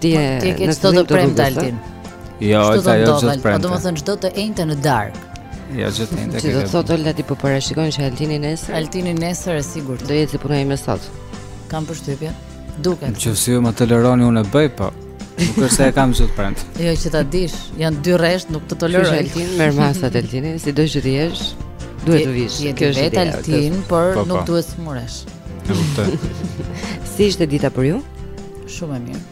Ti e ke çdo të premte Altin. Jo, ta jo çdo të premte. Po domethënë çdo të enjte në darkë. Jo, çdo të enjte. Ti do të thotë Olta ti po parashikon që Altini nesër? Altini nesër është e sigurt. Do jetë si puna ime sot. Kam përshtypje. Duket. Në qoftë se ju më toleroni unë e bëj, po nuk është se e kam çdo të premte. Jo, që ta dish, janë dy rreshta, nuk të toleroj. Ti Altin merr masat Altini, sido që të jesh. Duhet të vish. Kjo është vetë Altin, por po, po. Nuk duhet të sëmuresh. E kuptoj. Si ishte dita për ju? Shumë e mirë.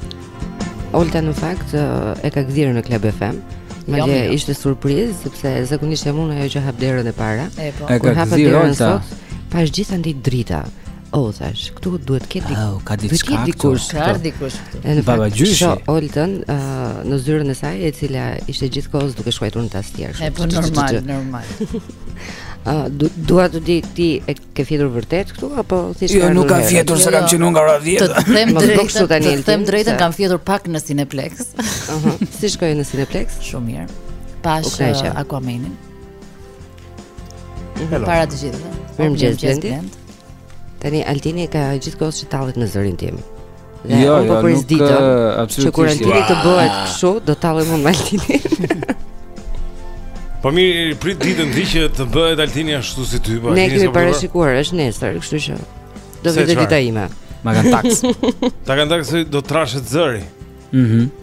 Olta në fakt e ka gdhirë në Club FM. Jo, jo. Madje ishte surprizë sepse zakonisht jam unë ajo që hap derën e para. E po. E ka gdhirë Olta. Pashë gjithandej drita. O oh, thashë, këtu duhet të ketë oh, ka diçka këtu. Ka dikush këtu. Babagjyshi. Shoh Oltën uh, në zyrën e saj e cila ishte gjithë kohës duke shkruar në tastierë. E po normal, normal. Ë uh, dua të di ti e ke fjetur vërtet këtu apo thjesht jo, ka? Jo, nuk kam fjetur, se jo, kam jo. qenë nga ora 10. Të them të drejtën, të them të drejtën, kam fjetur pak në Cineplex. Aha, si shkoi në Cineplex? Shumë mirë. Pashë uh, Aquamanin. Mhm. Para të gjithëve. Mirëmëngjes, Blendi. Tani Altini ka gjithë kohën që tallet me zërin tim. Ne, jo, jo, nuk, absolutisht. Po pres ditën që kur Altini të bëhet ah. kështu, do të tallem unë me Altinin. Po mirë, prit ditën ti që të bëhet Altini ashtu si ty, po. Ne kemi parashikuar, është nesër, kështu që do vijë dhe dita ime. Ma kanë taksur. Ta kanë taksur, do trashet zëri. Mhm. Mm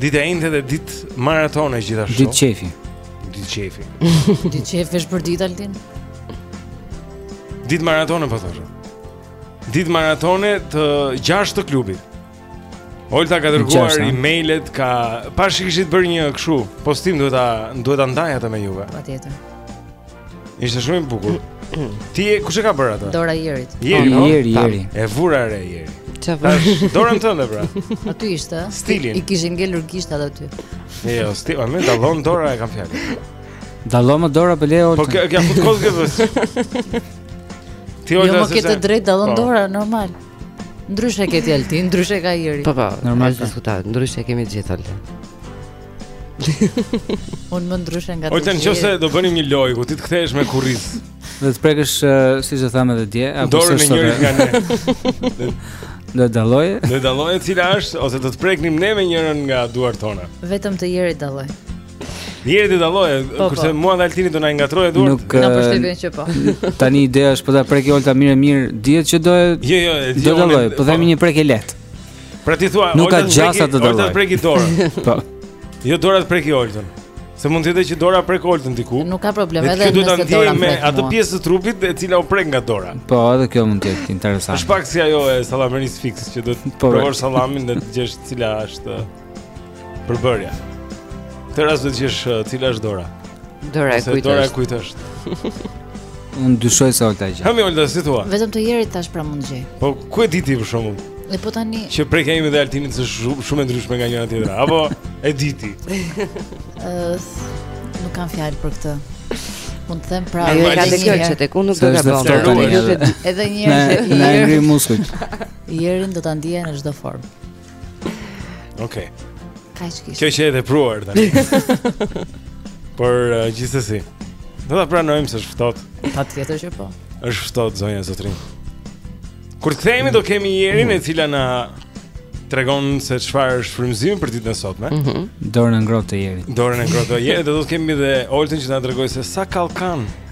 Ditë e enjte dhe ditë maratone gjithashtu. Ditë qejfi. Ditë qejfi. Ditë qejfi është përditë Altin. Ditë maratone po thoshe. Ditë maratone të gjashtë të klubit. Olta ka dërguar e-mailet, kam pashë i kishit bërë një kështu, postim duhet ta duhet ta ndaj atë me juve. Patjetër. Ishte shumë e bukur. Ti, kush e ka bërë atë? Dora e Jerit. Jeri, oh, Jeri, Jeri. E vura re Jeri. Çfarë? Dorën tënde pra. Aty ishte. Stilin. I kishin ngelur gishtat aty. Jo, stil, më dallon dora e kam fjalën. Dallon më dora pra Leo. Po kjo kjo fut kot kjo. Ti jo, më ke të drejtë dallon po dora, normal. Ndryshe ke ti Altin, ndryshe ka Jeri. Po po, normal s'diskutohet. Ndryshe kemi të gjithë Altin. Unë më ndryshe nga të gjithë. Olta në qoftë se do bënim një lojë, ku ti të kthesh me kurriz. Dhe të prekësh, uh, siç e thamë edhe dje, apo s'e dëgjove? Dorën e njërit nga ne. Do ta dalloje? Do ta dalloje cila është, ose do të preknim ne me njërën nga duart tona. Vetëm të Jerit dalloj. Jerit e dalloj, po, po. kurse mua dhe Altinit do na i ngatërroje duart. Nuk, kam përshtypjen uh, që po. Tani ideja është po ta preki Olta mirë e mirë, dihet që do e... Jo, jo, dihet. Do dallojë, po themi një prekje e lehtë. Pra ti thua, nuk ka gjasa të dorë. Olta prek dorën. Po. Jo dora të prekë Oltën. Se mund të jetë që dora prek Oltën diku. Nuk ka problem edhe nëse dora prek. Ti duhet të ndjesh atë pjesë të trupit e cila u prek nga dora. Po, edhe kjo mund të jetë interesante. Është pak si ajo e sallameris fiks që do të po, provosh sallamin dhe të gjesh cila është Përbërja. Këtë rast do të gjesh uh, cila është dora? Dora e kujt është? Dora e kujt është? Unë dyshoj se Olta e gjen. Hajde Olta si thua? Vetëm të Jerit tash pra mund gjej. Po ku e di ti për shembull? Dhe po tani që prekjen time dhe Altinit se shumë shumë ndryshme nga njëra tjetra. Apo e di ti. Ës nuk kam fjalë për këtë. Mund të them pra ajo ka dëgjuar që tek unë nuk do ta bëj. Edhe një herë. Më ngrin muskujt. Jerin do ta ndiejë në çdo formë. Okej. Okay. Kjo që e the pra tani. Por uh, gjithsesi. Do ta pranojmë se është ftohtë. Patjetër që po. Është ftohtë zonja zotërinj. Kur të kthehemi do kemi Jerin e cila na tregon se çfarë është frymëzimi për ditën e sotme. Mm -hmm. Dorën e ngrohtë të Jerit. Dorën e ngrohtë të Jerit, do të kemi dhe Oltën që na tregon se sa kallkan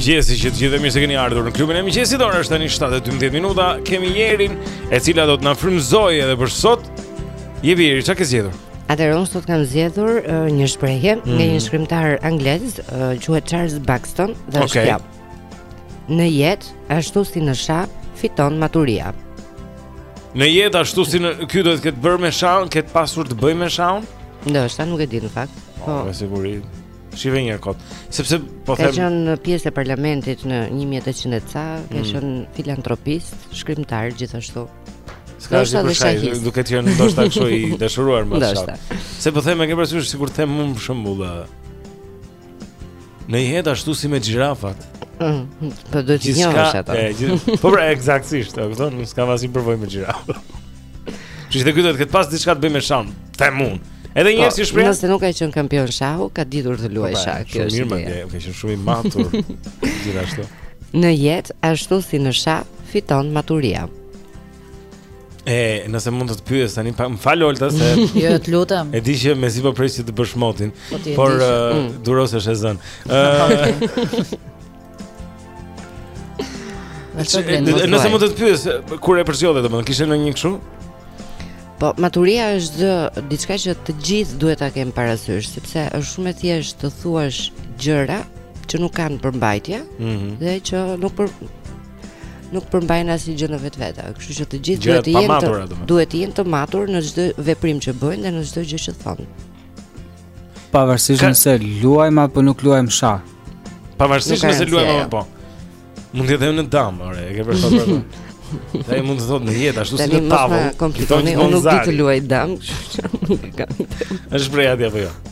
mëngjesi që të gjithë mirë se keni ardhur në klubin e mëngjesit. Ora është tani 7:12 minuta. Kemi Jerin, e cila do të na frymëzojë edhe për sot. Jepi Jeri, ça ke zgjedhur? Atëherë unë sot kam zgjedhur uh, një shprehje mm. nga një shkrimtar anglez, uh, quhet Charles Buxton dhe okay. është kjo. Në jetë, ashtu si në shah, fiton maturia. Në jetë, ashtu si në kjo do të ketë bërë me shahun, ketë pasur të bëjë me shahun? Në është, ta nuk e di në fakt. Po, po me siguri. Shihe një kot. Sepse po them Ka qenë pjesë e parlamentit në 1800 e ca, ka mm. qenë filantropist, shkrimtar gjithashtu. S'ka qenë edhe shahist. Duket që ndoshta kështu i dashuruar më shumë. Se po them e ke parasysh sikur them unë për shembull. Në jetë ashtu si me xhirafat. Po do të njohësh ato. Po pra, eksaktësisht, e kupton? Nuk ka asnjë përvojë me xhirafa. Që ky do të ketë pas diçka të bëjë me shahun. Them unë. Edhe një herë po, shprehjen. Nëse nuk ka qenë kampion shahu, ka ditur të luajë po pra, shah. Kjo është mirë, madje, ka qenë shumë i matur. Gjithashtu. Në jetë ashtu si në shah fiton maturia. E, nëse mund të të pyes tani, pa, më fal Olta se Jo, të lutem. e di që mezi po pres që të bësh motin, Po ti e por di që- uh, Mm. Durrësi është e zënë. Ë, Vazhdo që- Blendi. mos nëse thuaj. mund të të pyes e, kur e përzgjodhe domethënë, kishe ndonjë kështu? Po, maturia është dë- diçka që të gjithë duhet ta kemi parasysh, sepse është shumë e thjeshtë të thuash gjëra që nuk kanë përmbajtje Mhm. dhe që nuk për, nuk përmbajnë asnjë gjë në vetvete. Kështu që të gjithë duhet të jenë të duhet të jenë të matur në çdo veprim që bëjnë dhe në çdo gjë që thonë. Pavarësisht nëse luajmë apo nuk luajmë shah. Pavarësisht nëse luajmë apo jo. Po. Mund të jetë në damë, ore, e ke përsëritur. Dhe mund të thotë në jetë ashtu si në tavëll. Komplikoni, unë nuk di të luaj damë. Është prej atje apo jo?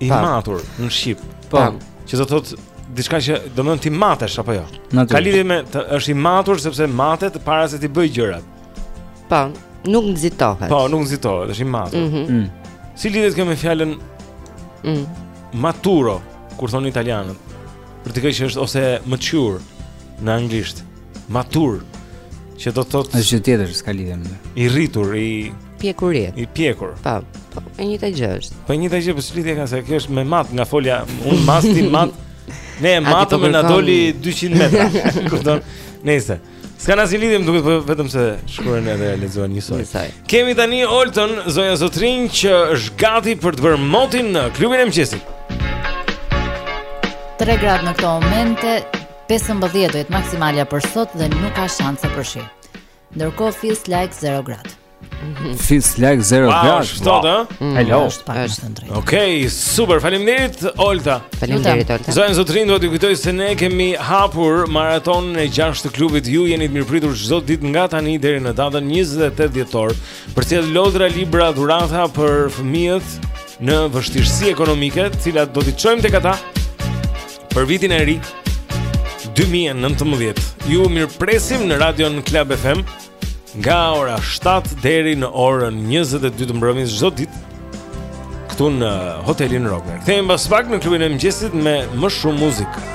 I Pam. matur në shqip. Po. Pam. Që do të thotë diçka që domethënë ti matesh apo jo. Natyrë. Ka lidhje me të, është i matur sepse matet para se t'i bëjë gjërat. Po, nuk nxitohet. Po, nuk nxitohet, është i matur. Mhm. Mm. Si lidhet kjo me fjalën Mm. maturo, kur thonë italianët? Për të thënë që është ose mature në anglisht. Matur, që do të thotë Është gjë tjetër, s'ka lidhje me. i rritur, i Pjekuri. I pjekur. Po, po, e njëjta gjë është. Po e njëjta gjë, po si lidhet, se kjo është me mat nga folja, unë mas, ti mat. Ne e matëm e na doli 200 metra Kupton, nejse S'ka asnjë lidhje, duket vetëm se shkruhen edhe lexohen njësoj Kemi tani Oltën, zonja zotërinj, që është gati për të bërë motin në klubin e mëngjesit Tre gradë në këto momente, 15 do jetë maksimalja për sot dhe nuk ka shanse për shi Ndërkohë feels like zero gradë. Feels like zero wow, gradë. Është sot, ë? Mm, Hello. Është pak është ndrejt. Okej, okay, super. Faleminderit Olta. Faleminderit Olta. Zonja zotërinj do t'ju kujtoj se ne kemi hapur maratonën e 6 të klubit. Ju jeni të mirëpritur çdo ditë nga tani deri në datën 28 dhjetor. Për të sjellë lodra libra dhurata për fëmijët në vështirësi ekonomike, të cilat do t'i çojmë tek ata Për vitin e ri 2019 Ju mirëpresim në radion Club FM Nga ora 7 deri në orën 22 të mbrëmjes çdo ditë Këtu në hotelin Rogner Kthehemi pas pak në klubin e mëngjesit me më shumë muzikë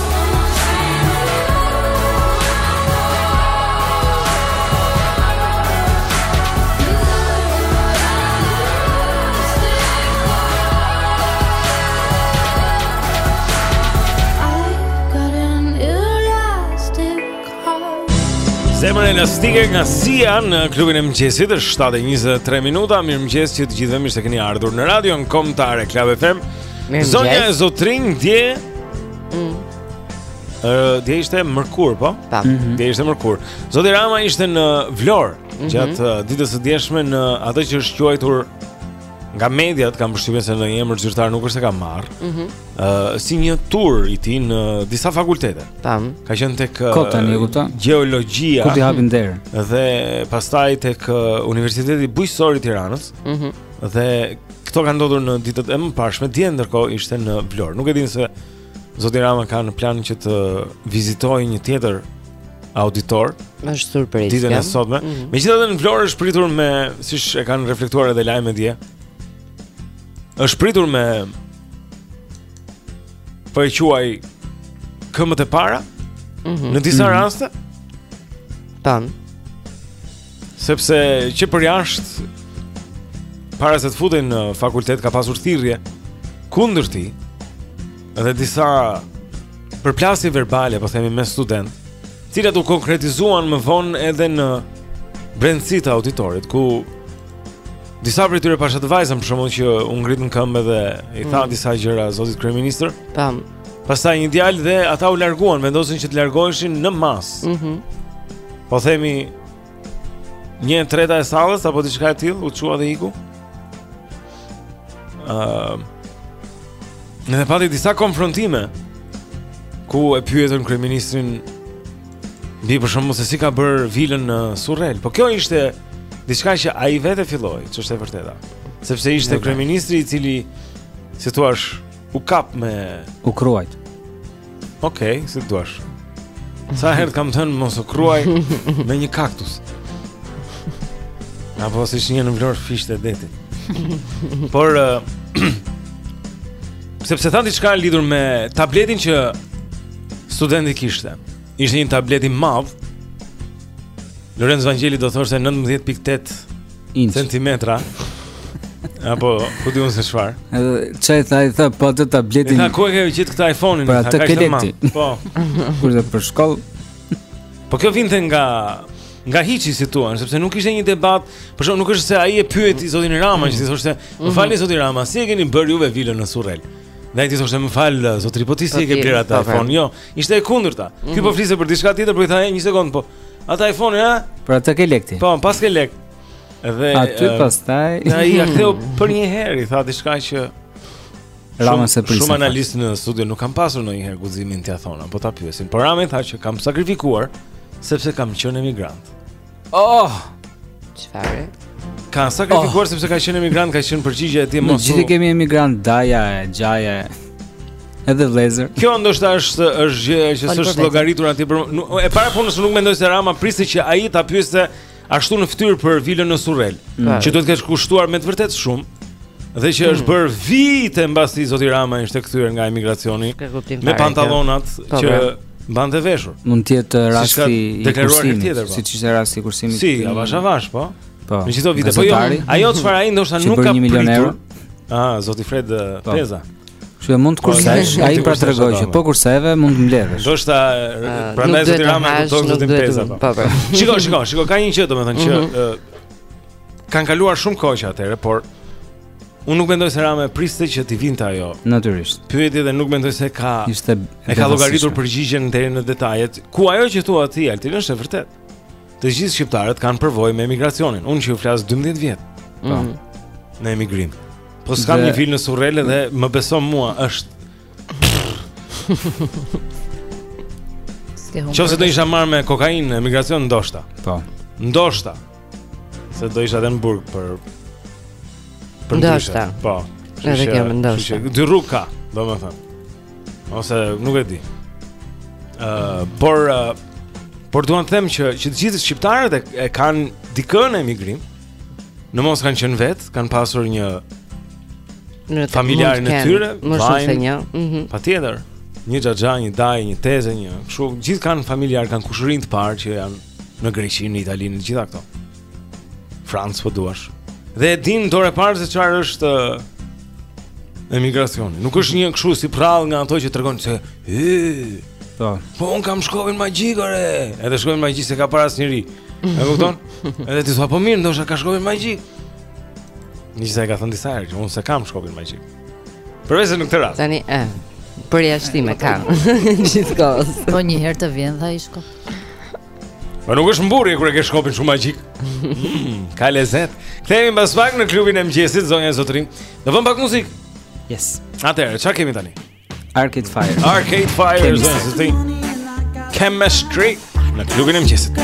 Zemër elastike nga Sia në klubin e mëngjesit është 7:23 minuta. Mirëmëngjes që të gjithëve, mirë se keni ardhur në Radio Kombëtare Club FM. Mirë Zonja e zotërinj dje mm. Dje ishte e mërkurë, po? Po mm -hmm. Dje ishte e mërkurë Zoti Rama ishte në Vlorë mm -hmm. Gjatë uh, ditës së djeshme në atë që është quajtur Nga mediat kam përshtypjen se një emër zyrtar nuk është se ka marrë. Ëh, mm -hmm. uh, si një tur i tij në disa fakultete. Tam. Ka qenë tek Kotan, e kupton? Gjeologjia. Ku ti hapin derën. Dhe pastaj tek Universiteti Bujqësor i Tiranës. Ëh. Mm -hmm. Dhe këto kanë ndodhur në ditët e mëparshme dje ndërkohë ishte në Vlorë. Nuk e di nëse Zoti Rama ka në plan që të vizitojë një tjetër auditor. Është surprizë. Ditën e sotme. Mm -hmm. Megjithatë në Vlorë është pritur me, siç e kanë reflektuar edhe lajmet dje. Është pritur me po e quaj këmbët e para. Mm -hmm. Në disa mm -hmm. raste. Tan. Sepse që për jashtë para se të futej në fakultet ka pasur thirrje kundër tij dhe disa përplasje verbale, po themi me studentë, të cilat u konkretizuan më vonë edhe në brendësi të auditorit ku disa prej tyre pashë atë vajzën për shembull që u ngrit në këmbë dhe i tha mm. disa gjëra zotit kryeministër. Tam. Pastaj një djalë dhe ata u larguan, vendosin që të largoheshin në masë. Mhm. Mm po themi një e treta e sallës apo diçka e tillë, u çua dhe iku. Ëm. Uh, dhe pati disa konfrontime ku e pyetën kryeministrin mbi për shembull se si ka bërë vilën në Surrel. Po kjo ishte diçka që ai vetë filloi, ç'është e vërteta. Sepse ishte kryeministri i cili si thua U kap me u kruajt? Okej, okay, si duash. Sa herë të kam thënë mos u kruaj me një kaktus. Apo s'ish në Vlorë fishte deti. Por uh, sepse tha diçka lidhur me tabletin që studenti kishte. Ishte një tablet i madh. Lorenc Vangeli do thoshte 19.8 Inç. Centimetra. Apo, ku di unë se çfarë? Edhe ç'i tha i tha po atë tabletin. Tha ku e ke gjetë këtë iPhone-in? Pra paske lekë ti. Po. Kur do për shkollë. Po kjo vinte nga nga hiçi si thua, sepse nuk ishte një debat, por shumë nuk është se ai e pyeti zotin Rama, që t'i thoshte, "Më mhm. falni zoti Rama, si e keni bërë juve vilën në Surrel?" Dhe ai t'i thoshte, "Më fal, zotri, po ti si e ke bërë atë iPhone?" Jo, ishte e kundërta. Ky po mhm. flisë për diçka tjetër, por i tha, "Një sekond, po Atë iPhone-in, ha? Pra paske lekë ti. Po, paske lekë. Dhe aty uh, pastaj. Ai ia ktheu përnjëherë, i tha diçka që Rama s'e priste. Shumë analistë në studio nuk kanë pasur ndonjëherë guximin t'ia thonë, po ta pyesin. Por Rama i tha që kam sakrifikuar sepse kam qenë emigrant. Oh! Çfarë? Ka sakrifikuar oh. sepse ka qenë emigrant, ka qenë përgjigje e tij mos. Ne të gjithë kemi emigrant, daja, xhaja. Edhe vëllezër. Kjo ndoshta është është gjë që s'është llogaritur aty për e para punës nuk mendoj se Rama priste që ai ta pyeste ashtu në fytyrë për vilën në Surrel, mm. që duhet të ketë kushtuar me të vërtetë shumë dhe që është mm. bërë vite mbasi zoti Rama ishte kthyer nga emigracioni me pantallonat po, që mbante veshur. Mund të jetë rasti i kursimit, po. siç ishte rasti i kursimit. Si, avash avash, po. Po. Në çdo vit po jo. Ajo çfarë ai ndoshta nuk ka pritur. Ah, zoti Fred po. Peza. Kështu e mund të po, kursesh, ai pra tregoj që po kurseve mund të mbledhësh. Ndoshta ah, prandaj zoti Rama e kupton zoti Peza. Po. po. Shiko, shiko, shiko, ka një gjë domethënë që mhm. kanë kaluar shumë kohë që atëherë, por Unë nuk mendoj se Rama e priste që t'i vinte ajo. Natyrisht. Pyetje dhe nuk mendoj se ka ishte e ka llogaritur përgjigjen deri në detajet. Ku ajo që thua ti Altin është e vërtetë. Të gjithë shqiptarët kanë përvojë me emigracionin. Unë që ju flas 12 vjet. Mm -hmm. Në emigrim. Po s'kam dhe... një vilë në Surrel dhe më beso mua, është Qoftë se do isha marrë me kokainë në emigracion ndoshta. Po. Ndoshta. S'do isha edhe në burg për për ndoshta. Po. Edhe kjo më ndoshta. Dy rrugë ka, domethënë. Ose nuk e di. Ëh, uh, por uh, por dua të them që që të gjithë shqiptarët e, e kanë dikë në emigrim. Në mos kanë qenë vet, kanë pasur një në familjarë të tyre, më shumë se një. Mhm. Mm Patjetër. Një xhaxha, një dajë, një teze, një. Kështu gjithë kanë familjarë, kanë kushërinj të parë që janë në Greqi, në Itali, në gjitha këto. Francë ku duash. Dhe e din dorë parë se çfarë është emigracioni. Nuk është një kështu si përrallë nga ato që tregon se ë po. Po unë kam shkopin magjik ore. Edhe shkopin magjik s'e ka para asnjëri. E kupton? Edhe ti thua po mirë, ndoshta ka shkopin magjik. Nisë e ka thënë disa herë që unë s'e kam shkopin magjik. Përveçse në këtë rast. Tani e përjashtime kanë gjithkohës. Po një herë të vjen dhe ai shkop. Po nuk është mburrje kur e ke shkopin shumë magjik. Mm, ka lezet. Kthehemi mbas pak në klubin e mëngjesit zonja zotërinj. Do vëmë pak muzikë. Yes. Atëherë, çfarë kemi tani? Arcade Fire. Arcade Fire zonja zotërinj. Chemistry në klubin e mëngjesit.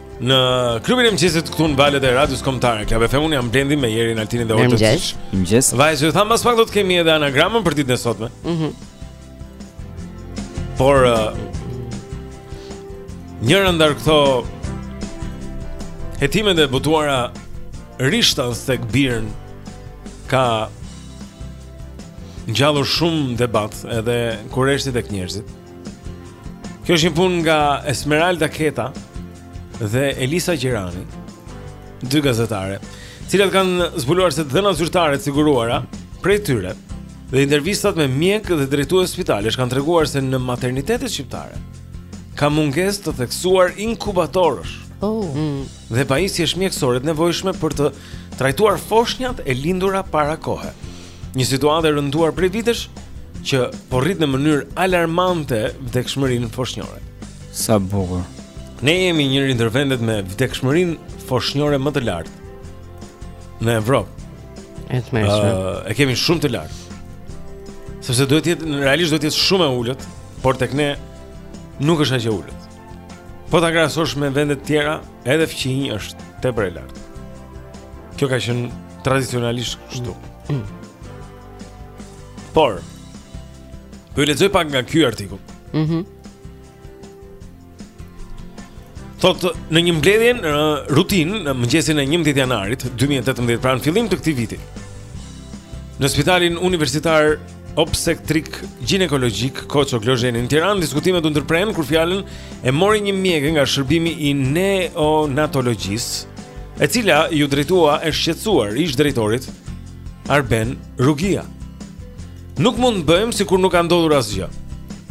Në klubin e mëngjesit këtu në valët e radios kombëtare, Club FM unë jam Blendi me Jerin Altinin dhe Oltën. Mëngjes. Mëngjes. Siç ju thamë pas pak do të kemi edhe anagramën për ditën e sotme. Mhm. Mm Por uh, njëra ndër këto hetimet e botuara rishtas tek BIRN ka ngjallur shumë debat edhe kureshti tek njerëzit. Kjo është një punë nga Esmeralda Keta dhe Elisa Gjerani, dy gazetare, të cilat kanë zbuluar se të dhënat zyrtare të siguruara prej tyre dhe intervistat me mjekë dhe drejtues spitalesh kanë treguar se në maternitetet shqiptare ka mungesë të theksuar inkubatorësh. Oh. Mm. Dhe pajisjesh mjekësore të nevojshme për të trajtuar foshnjat e lindura para kohe. Një situatë e rënduar prej vitesh që po rrit në mënyrë alarmante vdekshmërinë foshnjore. Sa bukur. Ne jemi njëri ndër vendet me vdekshmërinë foshnjore më të lartë në Evropë. E tmerrshme. Uh, e kemi shumë të lartë. Sepse duhet të jetë realisht duhet të jetë shumë e ulët, por tek ne nuk është aq e ulët. Po ta krahasosh me vende të tjera, edhe fqinje është tepër e lartë. Kjo ka qenë tradicionalisht kështu. Por po ju lexoj pak nga ky artikull. Mhm. Mm Thotë në një mbledhje rutinë në mëngjesin e 11 janarit 2018 pra në fillim të këtij viti. Në spitalin universitar Obstetrik Gjinekologjik Koço Gliozheni në Tiranë diskutimet u ndërprenë kur fjalën e mori një mjeke nga shërbimi i neonatologjisë, e cila iu drejtua e shqetësuar ish drejtorit Arben Rrugia. Nuk mund të bëjmë sikur nuk ka ndodhur asgjë.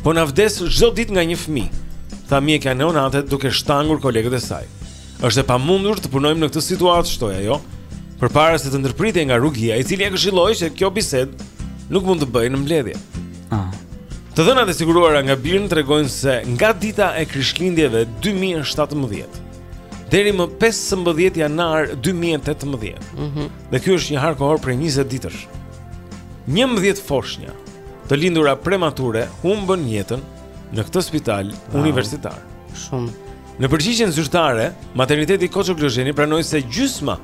Po na vdes çdo ditë nga një fëmijë, tha mjekja neonate duke shtangur kolegët e saj. Është e pamundur të punojmë në këtë situatë, shtoi ajo, përpara se të ndërpritej nga Rrugia, i cili e këshilloi se kjo bisedë nuk mund të bëhej në mbledhje. Ah. Të dhënat e siguruara nga BIRN tregojnë se nga dita e Krishtlindjeve 2017 deri më 15 janar 2018. Mhm. Mm dhe ky është një hark kohor prej 20 ditësh. 11 foshnja të lindura premature humbën jetën në këtë spital wow. universitar. Shumë Në përgjigjen zyrtare, materniteti Koço Gliozheni pranoi se gjysma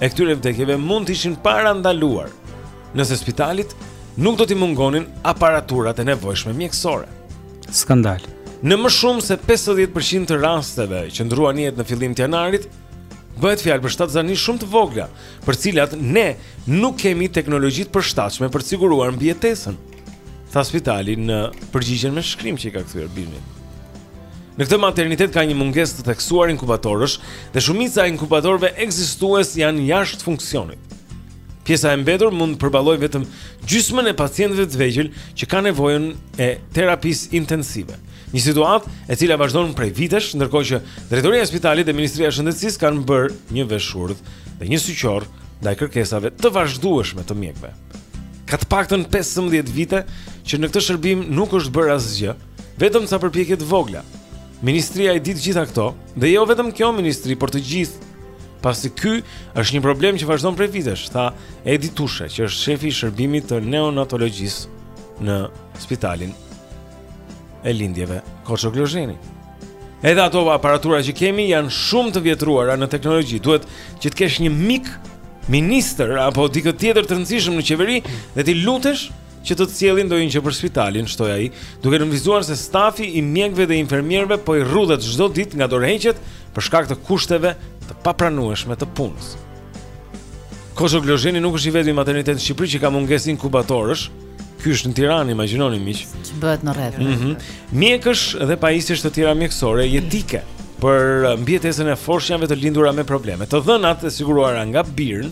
e këtyre vdekjeve mund të ishin parandaluar nëse spitalit nuk do t'i mungonin aparaturat e nevojshme mjekësore. Skandal. Në më shumë se 50% të rasteve që ndërruan jetë në fillim të janarit, bëhet fjalë për shtatzëni shumë të vogla, për cilat ne nuk kemi teknologji të përshtatshme për të siguruar mbijetesën. Tha spitali në përgjigjen me shkrim që i ka kthyer BIRN-it. Në këtë maternitet ka një mungesë të theksuar inkubatorësh dhe shumica e inkubatorëve ekzistues janë jashtë funksionit. Pjesa e mbetur mund të përballojë vetëm gjysmën e pacientëve të vegjël që kanë nevojën e terapisë intensive. Një situatë e cila vazhdon prej vitesh, ndërkohë që drejtoria e spitalit dhe Ministria e Shëndetësisë kanë bërë një vesh shurdh dhe një sy qorr ndaj kërkesave të vazhdueshme të mjekëve. ka të paktën 15 vite që në këtë shërbim nuk është bërë asgjë, vetëm ca përpjekje të vogla. Ministria i di të gjitha këto, dhe jo vetëm kjo ministri, por të gjithë. Pasi ky është një problem që vazhdon prej vitesh, tha Edi Tushe, që është shefi i shërbimit të neonatologjisë në spitalin e lindjeve Koço Glozheni. Edhe ato aparatura që kemi janë shumë të vjetruara në teknologji. Duhet që të kesh një mik ministër apo dikë tjetër të rëndësishëm në qeveri dhe t'i lutesh që të të sjellin ndonjë gjë për spitalin, shtoi ai, duke nënvizuar se stafi i mjekëve dhe infermierëve po i rrudhet çdo ditë nga dorëheqjet për shkak të kushteve të papranueshme të punës. Koço Glozheni nuk është i vetmi maternitet në Shqipëri që ka mungesë inkubatorësh. Ky është në Tiranë, imagjinoni miq. Ç'bëhet në rrethe. Mm -hmm. Mjekësh dhe pajisjesh të tjera mjekësore jetike për uh, mbijetesën e foshnjave të lindura me probleme. Të dhënat e siguruara nga BIRN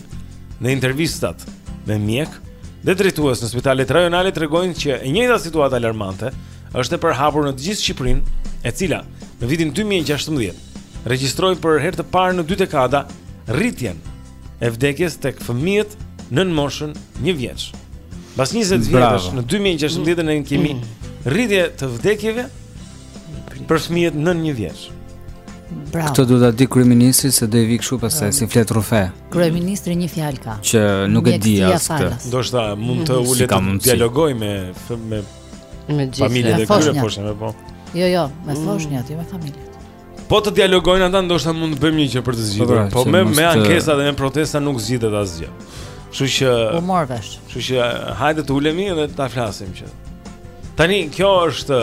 dhe intervistat me mjekë dhe drejtues në spitalet rajonale tregojnë që e njëjta situatë alarmante është e përhapur në të gjithë Shqipërinë, e cila në vitin 2016 regjistroi për herë të parë në dy dekada rritjen e vdekjes tek fëmijët nën moshën 1 vjeç. Pas 20 vjetësh në 2016 ne kemi mm. rritje të vdekjeve për fëmijët nën 1 vjeç. Bravo. Këtë duhet ta di kryeministri se do i vijë kështu pastaj se flet rrufe. Kryeministri një fjalë ka. Që nuk e di as këtë. Ndoshta mund të mm. ulet të dialogojë me me me gjithë familjen e tyre po shënë po. Jo, jo, me mm. foshnjat, jo me familjen. Po të dialogojnë ata ndoshta mund të bëjmë një gjë për të zgjidhur. Po, pra, po me me ankesa dhe me protesta nuk zgjidhet asgjë. Kështu që Po marr vesh. Kështu që hajde të ulemi dhe ta flasim që. Tani kjo është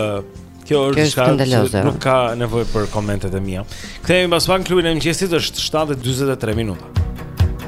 kjo është diçka që nuk ka nevojë për komentet e mia. Kthehemi pas pak klubin e mëngjesit është 7:43 minuta.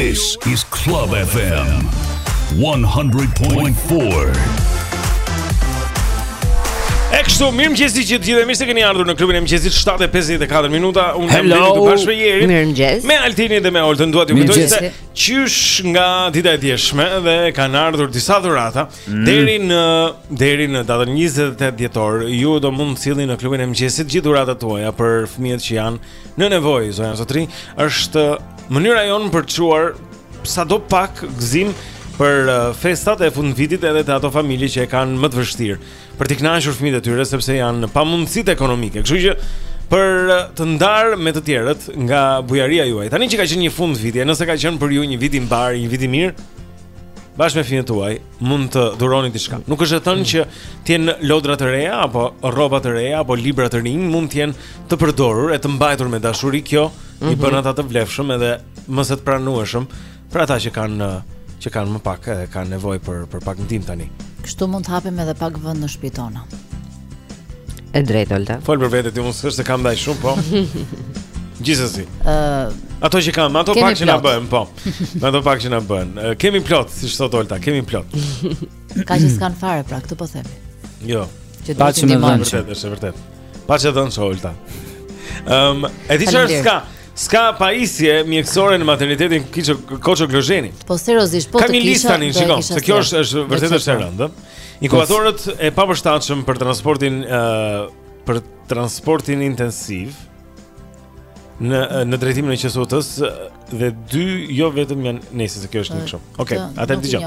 This is Club FM 100.4. E kështu, mirëmëngjesi që të gjithë mirë se keni ardhur në klubin e mëngjesit 7.54 minuta Unë jam Lili bashkë me Jerin Me Altinin dhe me Oltën Dua t'ju kujtoj se Qysh nga dita e djeshme dhe kanë ardhur disa dhurata mm. deri në deri në datën 28 dhjetor. Ju do mund të sillni në klubin e mëngjesit gjithë dhuratat tuaja për fëmijët që janë në nevojë, zonja zotërinj. Është mënyra jonë për të çuar sado pak gëzim për uh, festat e fundvitit edhe të ato familje që e kanë më të vështirë. për t'i kënaqur fëmijët e tyre sepse janë në pamundësitë ekonomike. Kështu që për të ndarë me të tjerët nga bujaria juaj. Tani që ka qenë një fund viti, nëse ka qenë për ju një vit i mbarë, një vit i mirë, bashkë me fëmijët tuaj mund të dhuroni diçka. Nuk është e thënë që të jenë lodra të reja apo rroba të reja apo libra të rinj, mund të jenë të përdorur e të mbajtur me dashuri. Kjo mm -hmm. i mhm. bën ata të vlefshëm edhe më se të pranueshëm Për ata që kanë që kanë më pak edhe kanë nevojë për për pak ndihmë tani. Kështu mund të hapim edhe pak vend në shtëpitë tona. E drejtë Olta. Fol për vetë ti mos thuaj se kam ndarë shumë, po. Gjithsesi. Ë uh, Ato që kam, ato pak që na bëhen, po. Me ato pak që na bëhen. Uh, kemi plot, siç thot Olta, kemi plot. Ka që s'kan fare pra, këtë po them. Jo. Që do të ndihmojmë. Është vërtet, është vërtet. Paç dhënë Olta. Ëm, um, e di çfarë s'ka? S'ka pajisje mjekësore në maternitetin Kiço Koço Gliozheni. Po seriozisht, po të kisha. Kam një listë tani, shikoj, se kjo është është vërtet është e rëndë. Inkubatorët e papërshtatshëm për transportin ë uh, për transportin intensiv në në drejtimin e QSUT-s dhe dy jo vetëm janë nejse se kjo është një kështu. Okej, okay, atë dëgjo.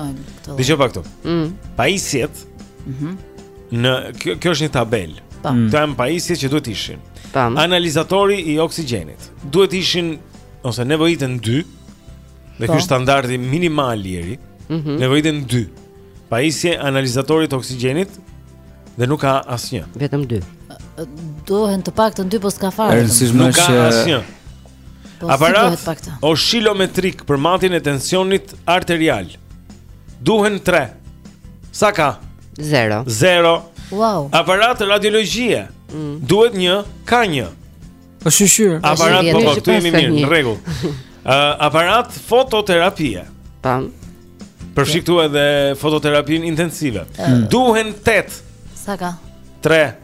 Dëgjo pak këtu. Mm. Pajisjet. Mhm. Mm në kjo, kjo është një tabel. Po. Mm. Këto janë pajisje që duhet ishin. Tam. Po. Analizatori i oksigjenit. Duhet ishin ose nevojiten 2. Dhe ky po. standardi minimal Eri. Mm -hmm. Nevojiten 2. Pajisje analizatori të oksigjenit dhe nuk ka asnjë. Vetëm 2. Duhen të paktën 2 po s'ka fare. Nuk ka asnjë. Po, Aparat oshilometrik për matjen e tensionit arterial. Duhen 3. Sa ka? 0. 0. Wow. Aparat radiologjie. Mm. Duhet një, ka një. Po shyqyr. Aparat po po, këtu jemi mirë, në rregull. Ë uh, aparat fototerapie. Pam. Përfshi këtu edhe fototerapinë intensive. Mm. Duhen 8. Sa ka? 3.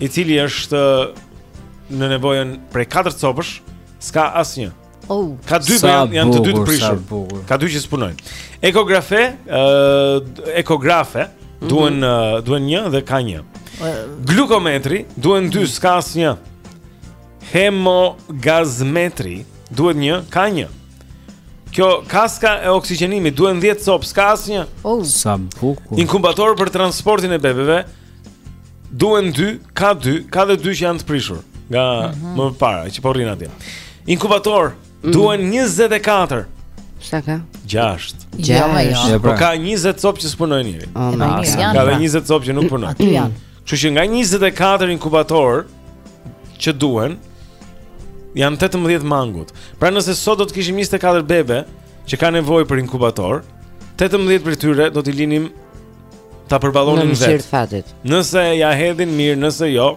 i cili është në nevojën prej katër copësh, s'ka asnjë. Oh, ka dy që janë, janë të dy të prishur. Ka dy që s'punojnë. Ekografe, ë uh, ekografe mm -hmm. duhen uh, duhen një dhe ka një. Glukometri duhen dy, s'ka asnjë. Hemogazmetri duhet një, ka një. Kjo kaska e oksigjenimit duhen 10 copë, s'ka asnjë. Oh, sa bukur. Inkubator për transportin e bebeve, Duhen dy, ka dy, ka dhe dy që janë të prishur nga mm -hmm. më parë, që po rrin atje. Inkubator mm -hmm. duhen 24. Sa ka? 6. 6. Ja, ja. Ja, jo. pra. Po ka 20 copë që s'punojnë Eri. Oh, no, ka dhe 20 pra. copë që nuk punojnë. Aty janë. Kështu që nga 24 inkubator që duhen janë 18 mangut. Pra nëse sot do të kishim 24 bebe që kanë nevojë për inkubator, 18 prej tyre do t'i linim ta përballonin vetë. Në mëshirë të fatit. Nëse ja hedhin mirë, nëse jo,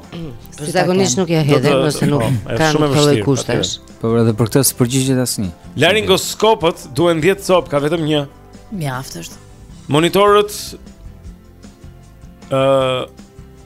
për zakonisht nuk ja hedhin, nëse nuk po, kanë shumë më shumë kushtesh. Po edhe për këtë s'përgjigjet asnjë. Laringoskopët duhen 10 cop, ka vetëm një. Mjaft është. Monitorët ë uh,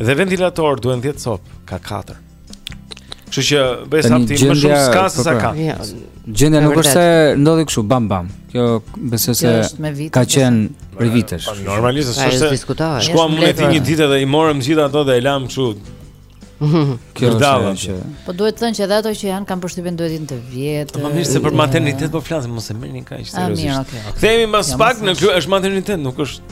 Dhe ventilator duhen 10 copë, ka 4. Kështu që bëj sa ti më shumë ska se sa po, po. ka. Jo, gjendja nuk është se ndodhi kështu bam bam. Kjo besoj se ka qenë prej vitesh. Normalisht është se diskutohet. Shkuam më ti një ditë dhe i morëm gjithë ato dhe e lamë kështu. Kjo është që Po duhet të thënë që edhe ato që janë kanë përshtypën duhet të vjet. Po mirë se për maternitet po flasim, mos e merrni kaq seriozisht. Kthehemi më pas pak në ky është maternitet, nuk është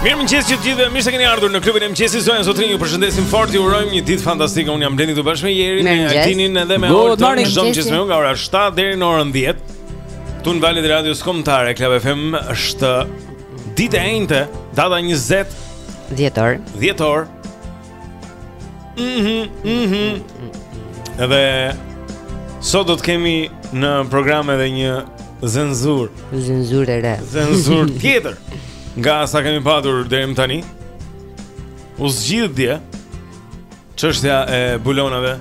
Mirëmëngjes të gjithëve, mirë se keni ardhur në klubin e mëngjesit Zonja Zotërinj, ju përshëndesim fort, ju urojmë një ditë fantastike Unë jam Blendi këtu bashkë me Jerin, me Altinin edhe me Ortën Ne gjithë mëngjes me ju nga ora 7 deri në orën 10 këtu në valët e radios kombëtare, Klab FM është ditë e enjte, data 20 dhjetor dhjetor Mhm, mhm. Edhe sot do të kemi në program edhe një zenzur. Zenzur e re. Zenzur tjetër. Nga sa kemi patur deri më tani. U zgjidh dje çështja e bullonave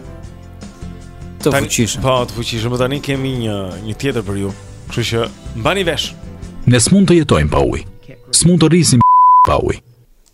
të fuqishëm. Po, të fuqishëm, po tani kemi një një tjetër për ju. Kështu që mbani vesh. Ne s'mund të jetojmë pa ujë. S'mund të rrisim pa ujë.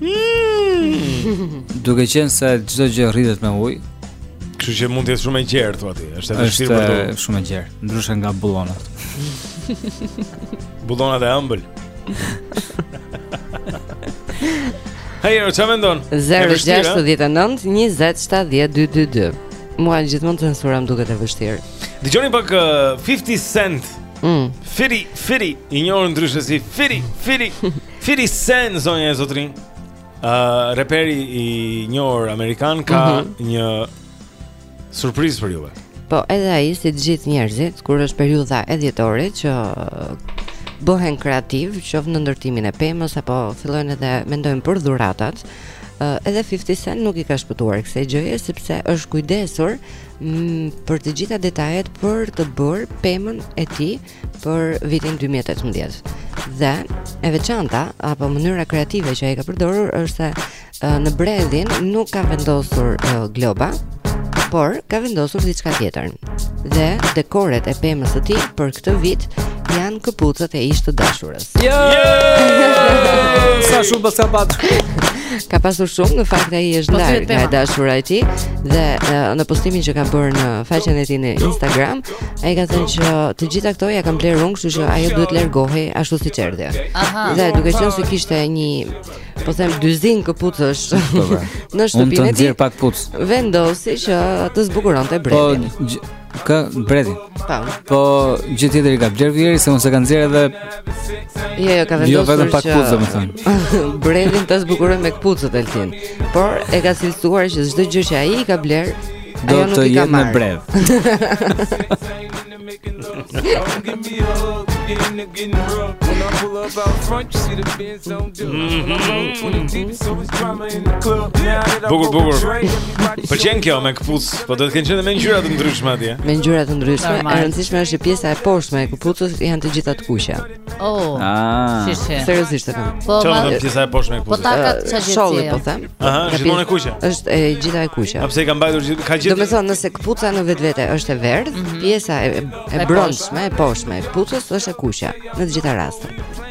Mm. Duke qenë se çdo gjë rritet me ujë. Kështu që mund të jetë shumë e gjerë thua ti, është e vështirë për të. Është shumë e gjerë, ndryshe nga bullonat. bullonat e ëmbël. Hej, o çfarë mendon? 069 20 70 222. Mua gjithmonë zenzura më duket e vështirë. Dëgjoni pak uh, 50 Cent. Mm. Firi, Firi, i njohur ndryshe si Firi, Firi, Firi Sen zonja e zotërinj. Ë, uh, reperi i njohur amerikan ka mm -hmm. një surprizë për juve. Po, edhe ai si të gjithë njerëzit kur është periudha e dhjetorit që bëhen kreativë, qoftë në ndërtimin e pemës apo fillojnë edhe mendojnë për dhuratat. Ë, uh, edhe 50 Cent nuk i ka shpëtuar kësaj gjëje sepse është kujdesur mm, për të gjitha detajet për të bërë pemën e tij për vitin 2018. Dhe e veçanta, apo mënyra kreative që ai ka përdorur, është se në bredhin nuk ka vendosur uh, globa, por ka vendosur diçka tjetër. Dhe dekoret e pemës së tij për këtë vit janë këpucët e ish të dashurës. Jo! Sa shumë paska pat. Ka pasur shumë, në fakt ai është po, ndarë nga e dashura e tij dhe në postimin që ka bërë në faqen e tij në Instagram, ai ka thënë që të gjitha këto ia kam blerë unë, kështu që ajo duhet të largohej ashtu siç erdhi. Aha. Dhe duke qenë se kishte një po them dyzinë këpucësh po, po. në shtëpinë e tij. Një mal këpucë. Vendosi që të zbukuronte bredhin. Po Te brezin. Po. Po gjë tjetër i ka bler vjehrri se unë e kanë nxjerrë edhe Jo, jo, ka jo, vendosur. Jo vetëm pa këpucë, domethënë. Brezin ta zbukuroj me këpucët Altin. Por e ka cilësuar që çdo gjë që ai i ka bler, do ajo të jetë me brez. Bukur, bukur. Pëlqen kjo me këpucë, po do të kenë qenë me ngjyra të ndryshme atje. Me ngjyra të ndryshme. E rëndësishme është që pjesa e poshtme e këpucës janë të gjitha të kuqe. Oh. Ah. Si si. Seriozisht e kam. Po, po pjesa e poshtme e këpucës. Po ta ka çfarë gjë. Shollin po them. Aha, gjithmonë e kuqe. Është e gjitha e kuqe. Pse i ka mbajtur gjithë ka gjithë. Domethënë, nëse këpuca në vetvete është e verdhë, mhm. pjesa e e brendshme e poshtme e këpucës është e kuqe në të gjitha rastet.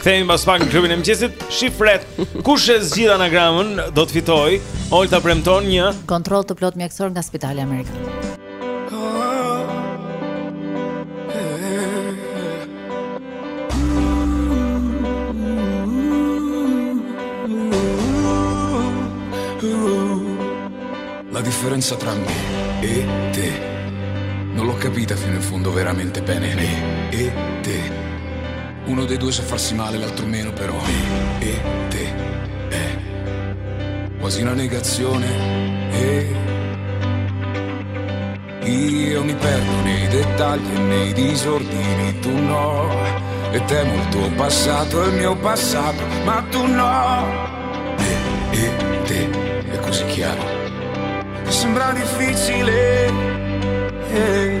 Kthehemi pas pak në klubin e mëngjesit. Shifret. Kush e zgjidh anagramën do të fitojë. Olta premton një kontroll të plot mjekësor nga Spitali Amerikan. La differenza tra me e te Non l'ho capita fino in fondo veramente bene me e te Uno dei due sa farsi male, l'altro meno però. E, e te, è eh. Quasi una negazione, E Io mi perdo nei dettagli e nei disordini, tu no. E temo il tuo passato e il mio passato, ma tu no. E, e te, è così chiaro. Sembra difficile. E,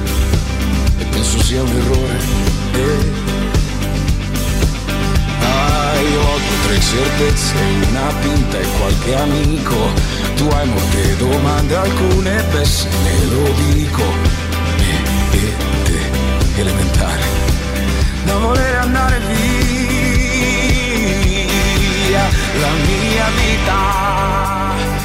E penso sia un errore. E eh sei otto, tre certezze, una pinta e qualche amico. Tu hai molte domande, alcune pesse, me lo dico. E, e te, elementare, non voler andare via. La mia vita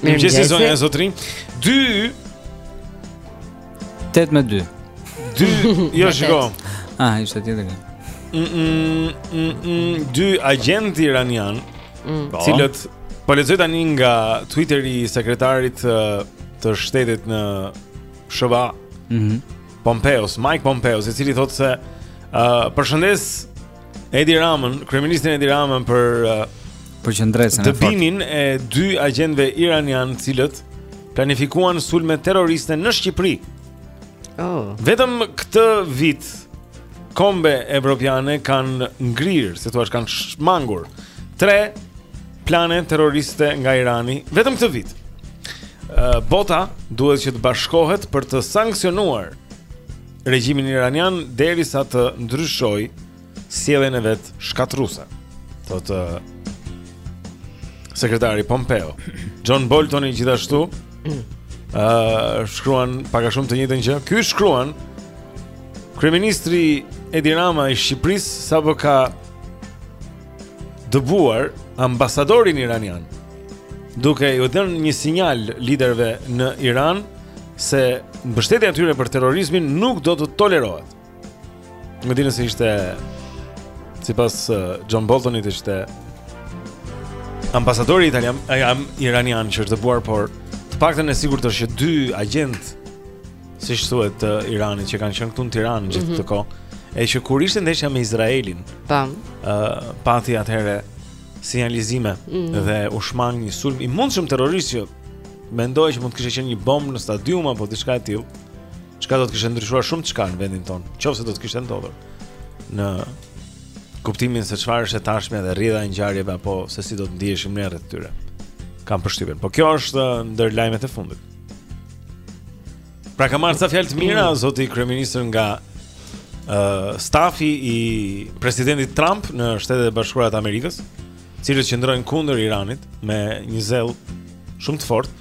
Mirëmëngjesi, zonja e zotri Dy 8 me 2 Dy, jo shiko A, ah, ishte tjetër një Dy agjentë iranianë mm. Po. Cilët Po lexoj tani nga Twitteri i sekretarit të shtetit në SHBA mm -hmm. Pompeos, Mike Pompeos I cili thotë se uh, Përshëndes Edi Ramën, kryeministrin Edi Ramën për uh, për qendresën e dëbimin e dy agjentëve iranianë, të cilët planifikuan sulme terroriste në Shqipëri. Oh. Vetëm këtë vit kombe evropiane kanë ngrirë, si thuash, kanë shmangur tre plane terroriste nga Irani vetëm këtë vit. Bota duhet që të bashkohet për të sanksionuar regjimin iranian derisa të ndryshojë sjelljen e vet shkatërruese. Thotë sekretari Pompeo. John Boltoni gjithashtu ë uh, shkruan pak a shumë të njëjtën gjë. Ky shkruan Kryeministri Edi Rama i Shqipërisë sapo ka dëbuar ambasadorin iranian duke iu dhënë një sinjal liderëve në Iran se mbështetja e tyre për terrorizmin nuk do të tolerohet. Më dinë se ishte sipas uh, John Boltonit ishte ambasadori italian, ai am iranian që është dëbuar, por të paktën e sigurt është që dy agjentë siç thuhet të Iranit që kanë qenë këtu në Tiranë gjithë mm -hmm. këtë kohë. E që kur ishte ndeshja me Izraelin, pa po. ë uh, pati atëherë sinjalizime mm -hmm. dhe u shmang një sulm i mundshëm terrorist që mendohej që mund të kishte qenë një bombë në stadium apo diçka e tillë. Çka do të kishte ndryshuar shumëçka në vendin tonë, nëse do të kishte ndodhur në kuptimin se çfarë është e tashme dhe rrjedha e ngjarjeve apo se si do të ndiheshim ne rreth tyre. Kam përshtypjen. Po kjo është ndër lajmet e fundit. Pra ka marrë sa fjalë të mira mm. zoti kryeministër nga ë uh, stafi i presidentit Trump në Shtetet e Bashkuara të Amerikës, të cilët qëndrojnë kundër Iranit me një zell shumë të fortë.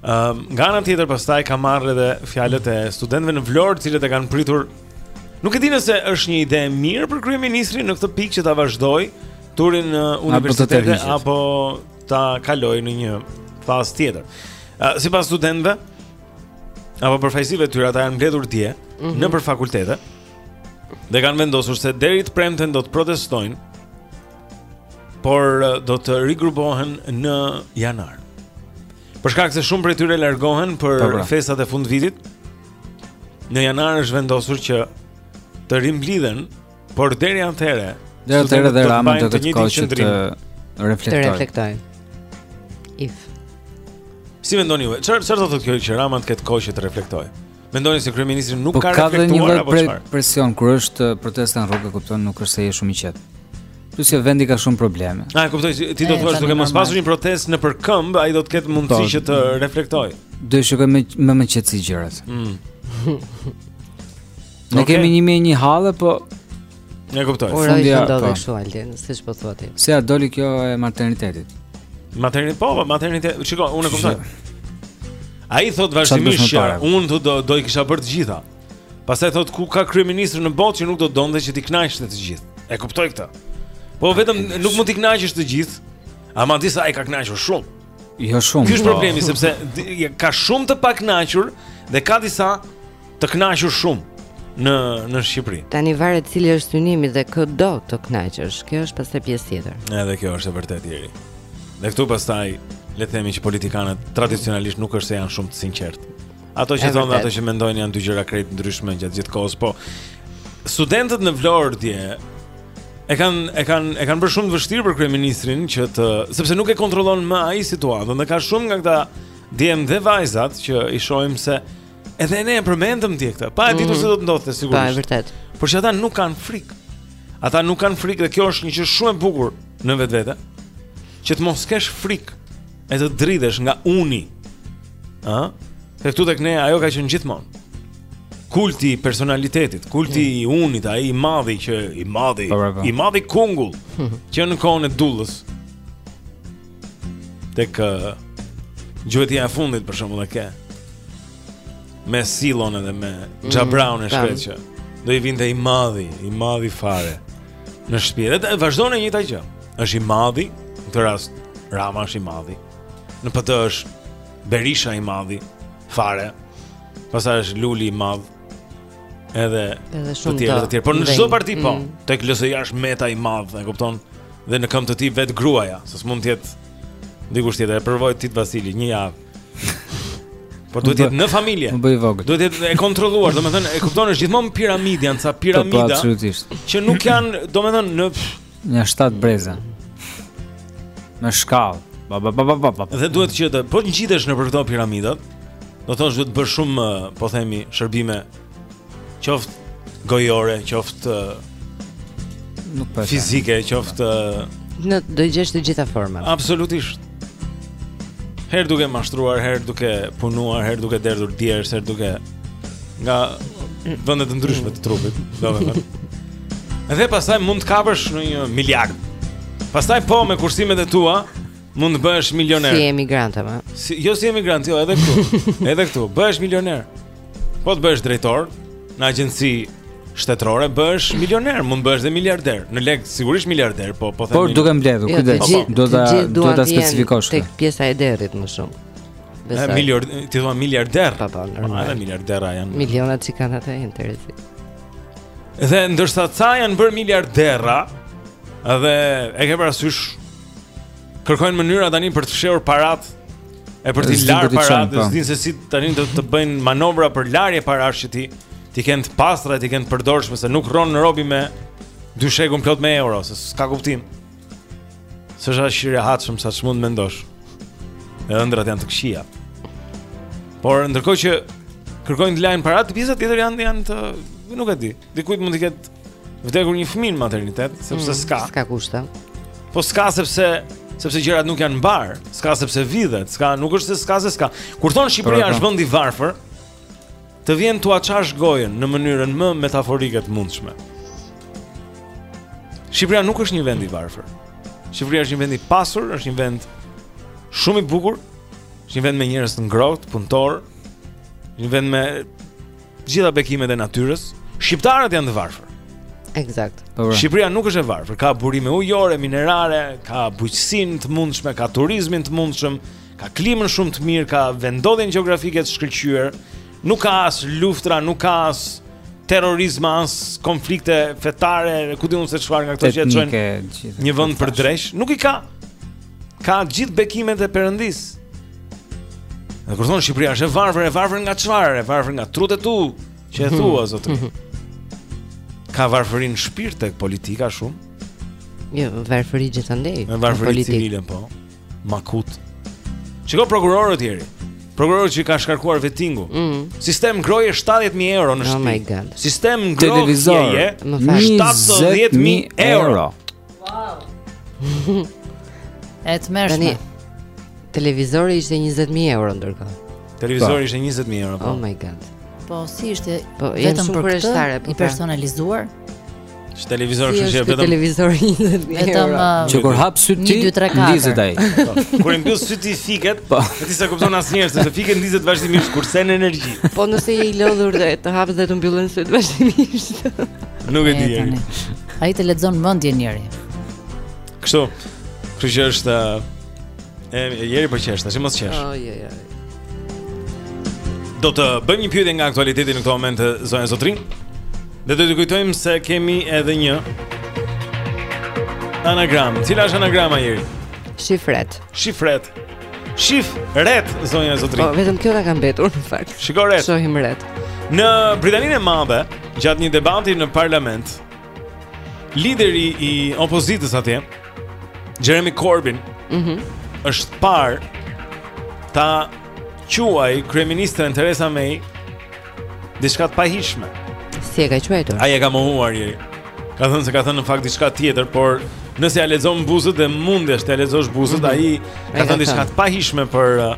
Ëm um, nga ana tjetër pastaj ka marrë edhe fjalët e studentëve në Vlorë, të cilët e kanë pritur. Nuk e di nëse është një ide e mirë për kryeministrin në këtë pikë që ta vazhdojë turin në universitete apo ta kalojë në një fazë tjetër. Uh, sipas studentëve, apo përfaqësive të tyre ata janë mbledhur dje, mm -hmm. nëpër fakultete, dhe kanë vendosur se deri të premten do të protestojnë, por do të rigrupohen në janar. Për shkak se shumë prej tyre largohen për pa, po, pra. festat e fundvitit, në janar është vendosur që të rimblidhen Por deri atëherë, deri atëherë dhe Rama do të ketë kohë që të reflektojë. Të reflektojë. If. Si mendoni ju? Çfarë çfarë do të thotë kjo që Rama të ketë kohë që të reflektojë? Mendoni se kryeministri nuk po ka reflektuar apo çfarë? Ka dhe një lloj presion kur është protesta në rrugë, kupton, nuk është se je shumë i qetë. Plus që vendi ka shumë probleme. A e kuptoj, ti do të thuash duke mos pasur një protestë nëpër këmbë, ai do të ketë mundësi po. që të reflektojë. Do të shikojë më me qetësi gjërat. Mm. Ne kemi një mijë e një halle, po... E kuptoj. Por është ja, ndodh po. kështu, Altin, siç po thua ti. Se ja doli kjo e maternitetit? Maternitet, po, po maternitet, shiko, unë e kuptoj. Ai thotë vazhdimisht që unë do, do, do i kisha bërë të gjitha. Pastaj thotë ku ka kryeministër në botë që nuk do donte që t'i kënaqte të gjithë. E kuptoj këtë. Po vetëm nuk mund t'i kënaqësh të gjithë. Ama disa ai ka kënaqur shumë. Jo shumë. Ky është po. problemi sepse ka shumë të pakënaqur dhe ka disa të kënaqur shumë në në Shqipëri. Tani varet cili është synimi dhe kë do të kënaqësh. Kjo është pastaj pjesë tjetër. Edhe kjo është e vërtetë deri. Dhe këtu pastaj le të themi që politikanët tradicionalisht nuk është se janë shumë të sinqertë. Ato që thonë, ato që mendojnë janë dy gjëra krejt ndryshme gjatë gjithë kohës, po studentët në Vlorë dje e kanë e kanë e kanë bërë shumë të vështirë për kryeministrin që të sepse nuk e kontrollon më ai situatën. Dhe ka shumë nga këta djem dhe vajzat që i shohim se Edhe ne e përmendëm dje këtë. Pa e ditur mm -hmm. se do të ndodhte sigurisht. Po e vërtetë. Por që ata nuk kanë frikë. Ata nuk kanë frikë dhe kjo është një gjë shumë e bukur në vetvete. Që të mos kesh frikë e të dridhesh nga uni. Ëh? Dhe këtu tek ne ajo ka qenë gjithmonë. Kulti i personalitetit, kulti mm. i unit, ai i madhi që i madhi, po, po, po. i madhi kungull që në kohën e Dullës. Tek uh, Gjuetia e fundit për shembull e ke. Me Sulon edhe me mm, xha Brahon e shkretë që do i vinte i madhi, i madhi fare në shtëpi. Dhe vazhdon e njëjta gjë. Është i madhi, në këtë rast Rama është i madhi. Në PD është Berisha i madhi fare. Pastaj është Luli i madh. Edhe edhe shumë të tjerë, të tjerë. Por në çdo parti po, mm. tek LSI është Meta i madh, e kupton? Dhe në këmbë të tij vete gruaja, se s'mund të jetë dikush tjetër. E provoi Tit Vasili një javë. Por duhet të jetë në familje. Më i vogël. Duhet të jetë e kontrolluar, domethënë e kupton është gjithmonë piramidë, janë ca po, po, piramida. Që nuk janë, domethënë në Nja shtatë breza. Në shkallë. Ba ba ba ba ba. Dhe duhet që po të ngjitesh nëpër këto piramidat, do thotë duhet të bësh shumë, po themi, shërbime qoftë gojore, qoftë nuk po fizike, qoftë në do gjesh të gjitha format. Absolutisht. Herë duke mashtruar, herë duke punuar, herë duke derdhur djersë, herë duke nga vende të ndryshme të trupit, domethënë. Edhe pastaj mund të kapesh në një miliard. Pastaj po me kursimet e tua, mund të bëhesh milioner. Si emigrant, apo. Si, jo si emigrant, jo, edhe këtu. edhe këtu, bëhesh milioner. Po të bëhesh drejtor në agjenci shtetërore bëhesh milioner, mund të bëhesh dhe miliarder. Në lekë sigurisht miliarder, po po them. Por duhet mbledhur, jo, kujdes, do ta do ta specifikosh. Tek pjesa e derrit më shumë. Besoj. Miliard, ti thua miliarder. Po po, normal. Edhe miliardera janë. Miliona që kanë atë interes. Dhe ndërsa ca janë bërë miliardera, edhe e ke parasysh kërkojnë mënyra tani për të fshehur paratë E për t'i larë paratë, s'dinë se si tani të, të bëjnë manovra për larje parash që t'i t'i kenë të pastra, t'i kenë të përdorshme, se nuk rron robi me dy sheqe plot me euro, se s'ka kuptim S'është aq i rehatshëm sa ç'mund të mendosh E ëndrat janë të këqija Por ndërkohë që kërkojnë të lajnë paratë, pjesa tjetër janë, janë të... nuk e di Dikujt mund të ketë vdekur një fëmijë në maternitet, sepse mm, s'ka. S'ka kushte. Po s'ka sepse sepse gjërat nuk janë mbarë, s'ka sepse vidhet, s'ka, nuk është se s'ka se s'ka. Kur thonë Shqipëria është vend i varfër, të vjen t'ua çash gojën në mënyrën më metaforike të mundshme. Shqipëria nuk është një vend i varfër. Shqipëria është një vend i pasur, është një vend shumë i bukur, është një vend me njerëz të ngrohtë, punëtorë, një vend me gjitha bekimet e natyrës, shqiptarët janë të varfër. Eksakt. Po, po. Shqipëria nuk është e varfër, ka burime ujore, minerale, ka bujqësinë të mundshme, ka turizmin të mundshëm, ka klimën shumë të mirë, ka vendodhjen gjeografike të shkëlqyer, nuk ka as luftra, nuk ka as terrorizma, as konflikte fetare, ku di unë se çfarë nga këto që e çojnë një vend për dreq, nuk i ka. Ka gjithë bekimet e Perëndisë. Dhe kur thonë Shqipëria është e varfër, e varfër nga çfarë, e varfër nga trutë e tu, që e mhm. thua, zotë. Mm -hmm. Ka varfërin shpirt tek politika shumë? Jo, varfëri gjithandej. Me varfëri civile, po. Makut. Shiko prokurorët Jeri? Prokurorët që ka shkarkuar vetingu. Mm -hmm. Sistem ngrohje 70.000 euro në shpi. Oh my God. Sistem ngrohje 70.000 euro. Wow. e tmerrshme. Tani, televizori ishte 20.000 euro ndërkaq. Televizori po. ishte 20.000 euro, po. Oh my god. Po, si ishte po, vetëm për këtë, shtare, po, i personalizuar? Shë televizor kështu që vetëm televizor 20 euro. Vetëm uh, që kur hap sytë ti ndizet ai. Po. Kur i mbyll sytë ti fiket, po ti s'e kupton asnjëherë se fiket ndizet vazhdimisht kursen energji. Po nëse je i lodhur dhe të hapen dhe të mbyllen sytë vazhdimisht. Nuk e di. Ai të lexon mendjen Jeri. Kështu. Kështu që është Jeri për të qeshur, tash mos qesh. Ai ai ai. Do të bëjmë një pyetje nga aktualiteti në këtë moment zonja zotërinj. Dhe do të kujtojmë se kemi edhe një anagram. Cila është anagrama Jeri? Shifret. Shifret. Shif retë zonja zotërinj. Po vetëm kjo të ka mbetur në fakt. Shiko retë. Shohim retë. Në Britaninë e Madhe, gjatë një debati në parlament, lideri i opozitës atje, Jeremy Corbyn, ëh, mm -hmm. është parë ta quajë kryeministren Theresa May Diçka të pahijshme. Si e ka quajtur? Ai e ka mohuar Jeri. Ka thënë se ka thënë në fakt diçka tjetër, por nëse ia lexon buzët dhe mundesh të lexosh buzët, mm -hmm. ai ka thënë diçka të pahijshme për uh,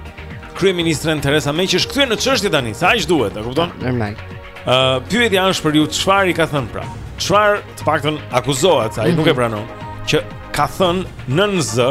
kryeministren Theresa May që është kthyer në çështje tani, se aq duhet, e kupton? Normal. Ë, uh, pyetja është për ju, çfarë i ka thënë pra? Çfarë të paktën akuzohet, se ai mm -hmm. nuk e mhm. pranon, që ka thënë nën zë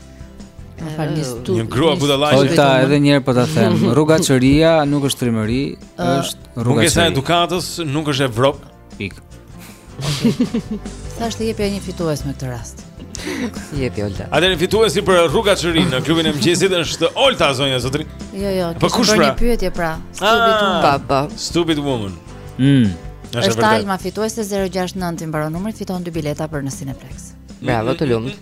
Një grua budallaqe. Olta edhe një herë po ta them. Rrugaçëria nuk është trimëri, është rrugaçëri. Mungesa e edukatës nuk është Evropë. Pikë. Sa është t'ia japim një fitues me këtë rast? Jepi Olta. Atëherë fituesi për rrugaçërin në klubin e mëngjesit është Olta zonja zotërinj? Jo, jo. Po kush pra? Një pyetje pra. Stupid ah, woman. Pa, pa. Stupid woman. Mm. Është Alma fituese 069 i mbaron numri fiton dy bileta për në Cineplex. Bravo, të lumtë.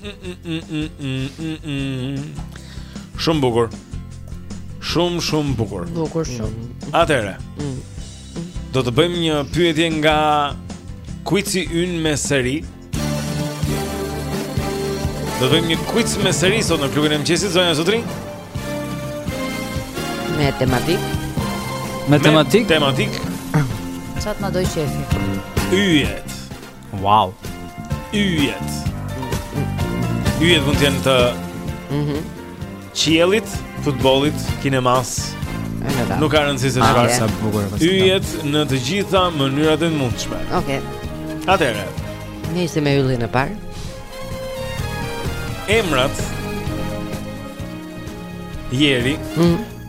Shumë bukur. Shumë shumë bukur. Bukur shumë. Atëherë. Do të bëjmë një pyetje nga kuizi ynë me seri. Do të bëjmë një kuiz me seri sot në klubin e mëngjesit zonja zotërinj. Me tematikë. Me tematikë. Me tematikë. Ça të na dojë qejfi. Yjet. Wow. Yjet. Yjet mund të jenë të Mhm. Mm Qiellit, futbollit, kinemas. Nuk ka rëndësi se ah, çfarë sa bukur është. Yjet në të gjitha mënyrat e mundshme. Okej. Okay. Atëherë. Nisim me yllin e parë. Emrat. Yjeri. Mhm. Mm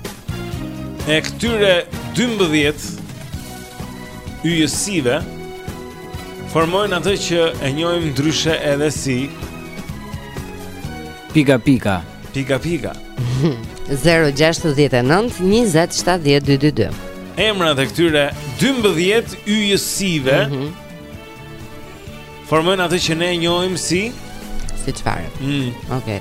e këtyre 12 yjësive formojnë atë që e njohim ndryshe edhe si pika pika pika pika 0-69-20-7-12-2 Emrat e këtyre 12 yjësive mm -hmm. Formojnë atë që ne e njohim si si çfarë mm. Okej okay.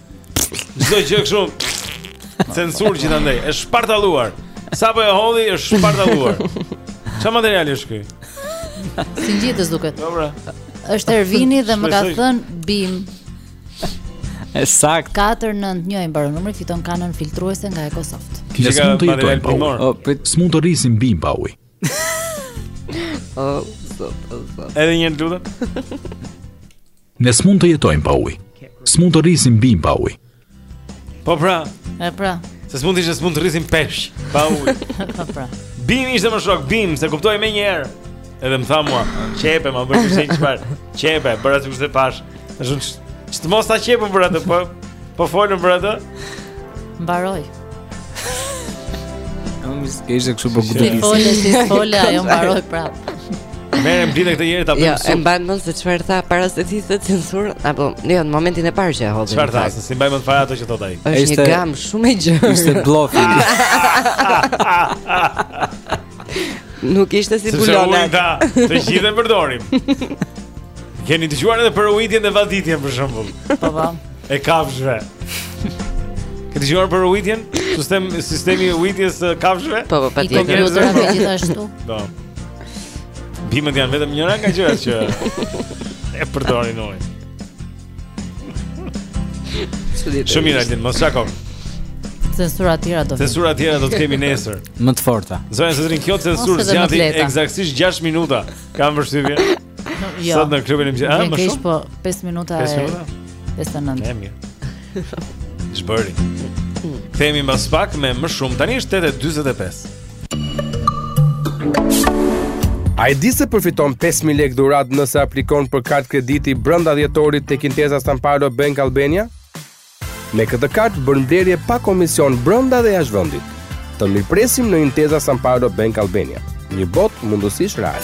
Çdo gjë kështu. Censur gjithandej, është shpartalluar. Sapo e hodhi është shpartalluar. Çfarë materiali është ky? Si ngjitës duket. Dobra. Është Ervini dhe më ka thënë bimë. E saktë. 491 mbaron numri fiton kanën filtruese nga EcoSoft. Kishë ka material primor. Oh, prit s'mund të rrisim bimë pa ujë. Oh, stop, stop. Edhe një herë të lutem. Ne s'mund të jetojmë pa ujë. S'mund të rrisim bimë pa ujë. Po pra. E pra. Se s'mund të ishte s'mund të rrisim peshq pa ujë. Po pra. Bimë ishte mo shok, bimë, s'e kuptove menjëherë. Edhe më tha mua, "Qepe, ma bëri kështu çfarë? Qepe, bëra sikur s'të pashë." Ashtu që të mos ta qepën për atë, po po folën për atë. Mbaroi. Unë me shkesë kështu po gudulisi. Fole, si fole, ajo mbaroi prapë. Merre me lidhje këtë herë ta bëjmë. Jo, e mban mend se çfarë tha para se ti t'i censur, apo jo, në momentin e parë që e hodhi. Çfarë tha? Se s'i mbajmë mend fare ato që thotë ai. Është një gamë shumë e gjerë. Ishte blofi. Nuk ishte si bulonat. Sa ujë të gjithë e përdorim. Keni dëgjuar edhe për ujitjen e vaditjen për shembull. Po po. E kafshëve. Ke dëgjuar për ujitjen? Sistem, sistemi i ujitjes së kafshëve? Po po, patjetër. I kompjuterat po, gjithashtu. Po. Bimët janë vetëm njëra nga gjërat që e përdorin ujin. Shumë mirë Altin, mos çako. Censura të tjera do të. Censura të tjera do të kemi nesër. Më të forta. Zonja Sezrin, kjo censurë zgjati eksaktësisht 6 minuta. Kam vështirë. Jo. Sot në klubin e mëngjesit, ah, më shumë. Po 5 minuta. 5 minuta. 59. Është mirë. Ç'bëri? Kthehemi mbas pak me më shumë. Tani është 8:45. A e di se përfiton 5000 lekë dhuratë nëse aplikon për kartë krediti brenda dhjetorit tek Intesa Sanpaolo Bank Albania? Me këtë kartë bën blerje pa komision brenda dhe jashtë vendit. Të mirëpresim në Intesa Sanpaolo Bank Albania. Një botë mundësish reale.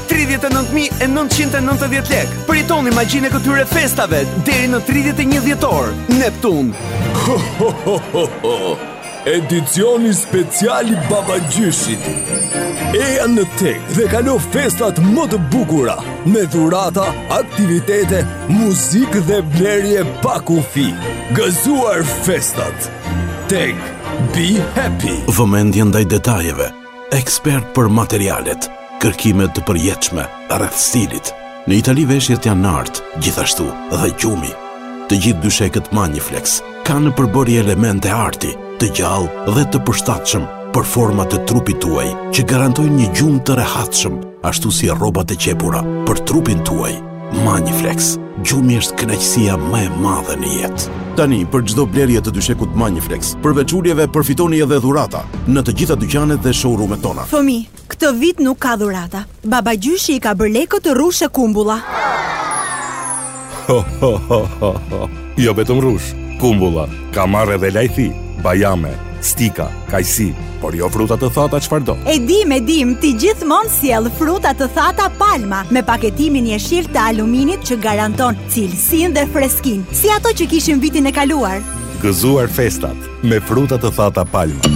39.990 lek. Përjetoni magjinë e këtyre festave deri në 31 dhjetor. Neptun. Ho ho ho ho ho. Edicioni special i Babagjyshit. Eja në TEG dhe kalo festat më të bukura me dhurata, aktivitete, muzikë dhe blerje pa kufi. Gëzuar festat. TEG, be happy. Vëmendje ndaj detajeve. Ekspert për materialet, kërkime të përjetshme, rreth stilit. Në Itali veshjet janë art, gjithashtu dhe gjumi. Të gjithë dyshekët Magniflex kanë në përbërje elemente arti, të gjallë dhe të përshtatshëm për format e trupit tuaj, që garantojnë një gjumë të rehatshëm, ashtu si rrobat e qepura për trupin tuaj. Magniflex, gjumi është kënaqësia më e madhe në jetë. Tani, për çdo blerje të dyshekut Magniflex, përveç uljeve përfitoni edhe dhurata në të gjitha dyqanet dhe showroom-et tona. Fëmijë, këtë vit nuk ka dhurata. Babagjyshi i ka bërë lekët rrush e kumbulla. Ho ho ho ho ho. Jo vetëm rrush, kumbulla, ka marrë edhe lajthi, bajame, stika, kajsi, por jo fruta të thata çfarëdo. E dimë, e dimë, ti gjithmonë sjell fruta të thata Palma me paketimin jeshil të aluminit që garanton cilësinë dhe freskinë, si ato që kishim vitin e kaluar. Gëzuar festat me fruta të thata Palma.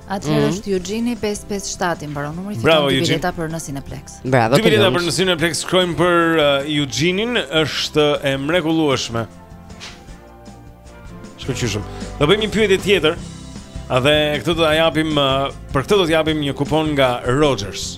Atëherë është Juxhini 557 i mbaron numri fiton dy bileta për në Cineplex. Bravo. Dy bileta për në Cineplex shkojmë për uh, Juxhinin, është e mrekullueshme. Shkëlqyshëm. Do bëjmë një pyetje tjetër. Edhe këtë do ta japim uh, për këtë do të japim një kupon nga Rogers.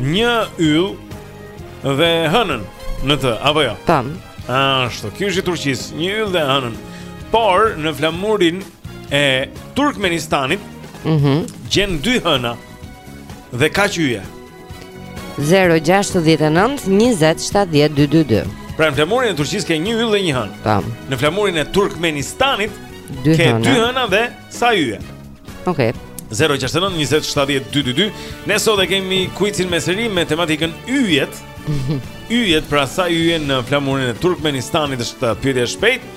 një yll dhe hënën në të, apo jo? Tam. Ashtu, kjo është i Turqisë, një yll dhe hënën. Por në flamurin e Turkmenistanit, mhm, mm gjen dy hëna dhe kaq yje. 069 20 70 222. Pra në flamurin e Turqisë ka një yll dhe një hënë. Tam. Në flamurin e Turkmenistanit dy ka dy hëna dhe sa yje. Okej. Okay. 069 20 70 222. Ne sot e kemi kuicin me seri me tematikën yjet. Yjet pra sa yje në flamurin e Turkmenistanit është pyetje e shpejtë.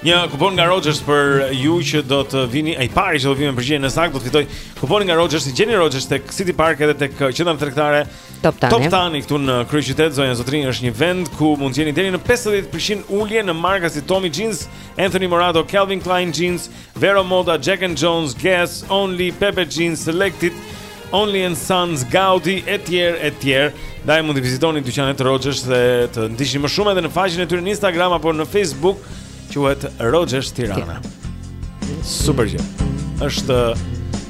Një kupon nga Rogers për ju që do të vini ai pari që do vini me përgjigjen e saktë do të fitojë kuponin nga Rogers i gjeni Rogers tek City Park edhe tek uh, qendra tregtare Toptani. Toptani këtu në kryeqytet zonja zotërinj është një vend ku mund të gjeni deri në 50% ulje në marka si Tommy Jeans, Antony Morato, Calvin Klein Jeans, Vero Moda, Jack and Jones, Guess, Only, Pepe Jeans, Selected, Only and Sons, Gaudi, e tjerë, e tjerë. Ndaj mund të vizitoni dyqanet Rogers dhe të ndiqni më shumë edhe në faqen e tyre në Instagram apo në Facebook, quhet Rogers Tirana. Super gjë. Është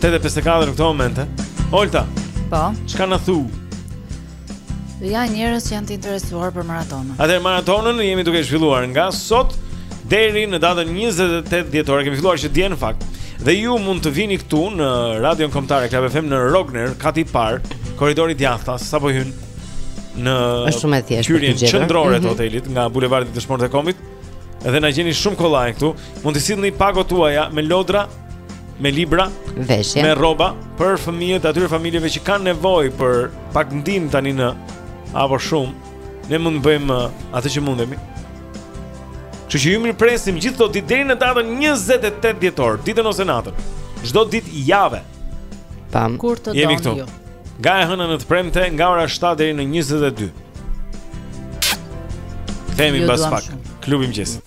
8:54 në këto momente. Olta. Po. Çka na thu? Ka njerëz që janë të interesuar për maratonën. Atëherë maratonën jemi duke zhvilluar nga sot deri në datën 28 dhjetor. Kemi filluar që dje në fakt. Dhe ju mund të vini këtu në Radion Kombëtare Club FM në Rogner, kati i parë, korridori djathta, sapo hyn në Është shumë e thjeshtë për të gjetur. Qendrore të mm -hmm. hotelit nga bulevardi Dëshmorët e Kombit. Edhe na gjeni shumë kollaj këtu. Mund të sillni pakot tuaja me lodra me libra, veshje, me rroba për fëmijët e atyre familjeve që kanë nevojë për pak ndihmë tani në apo shumë, ne mund të bëjmë uh, atë që mundemi. Kështu që ju mirëpresim gjithë të ditë deri në datën 28 dhjetor, ditën ose natën, çdo ditë jave. Pam, kur të jemi këtu. ju. Nga e hëna në të premte, nga ora 7 deri në 22. Kthehemi mbas pak, klubim gjesit.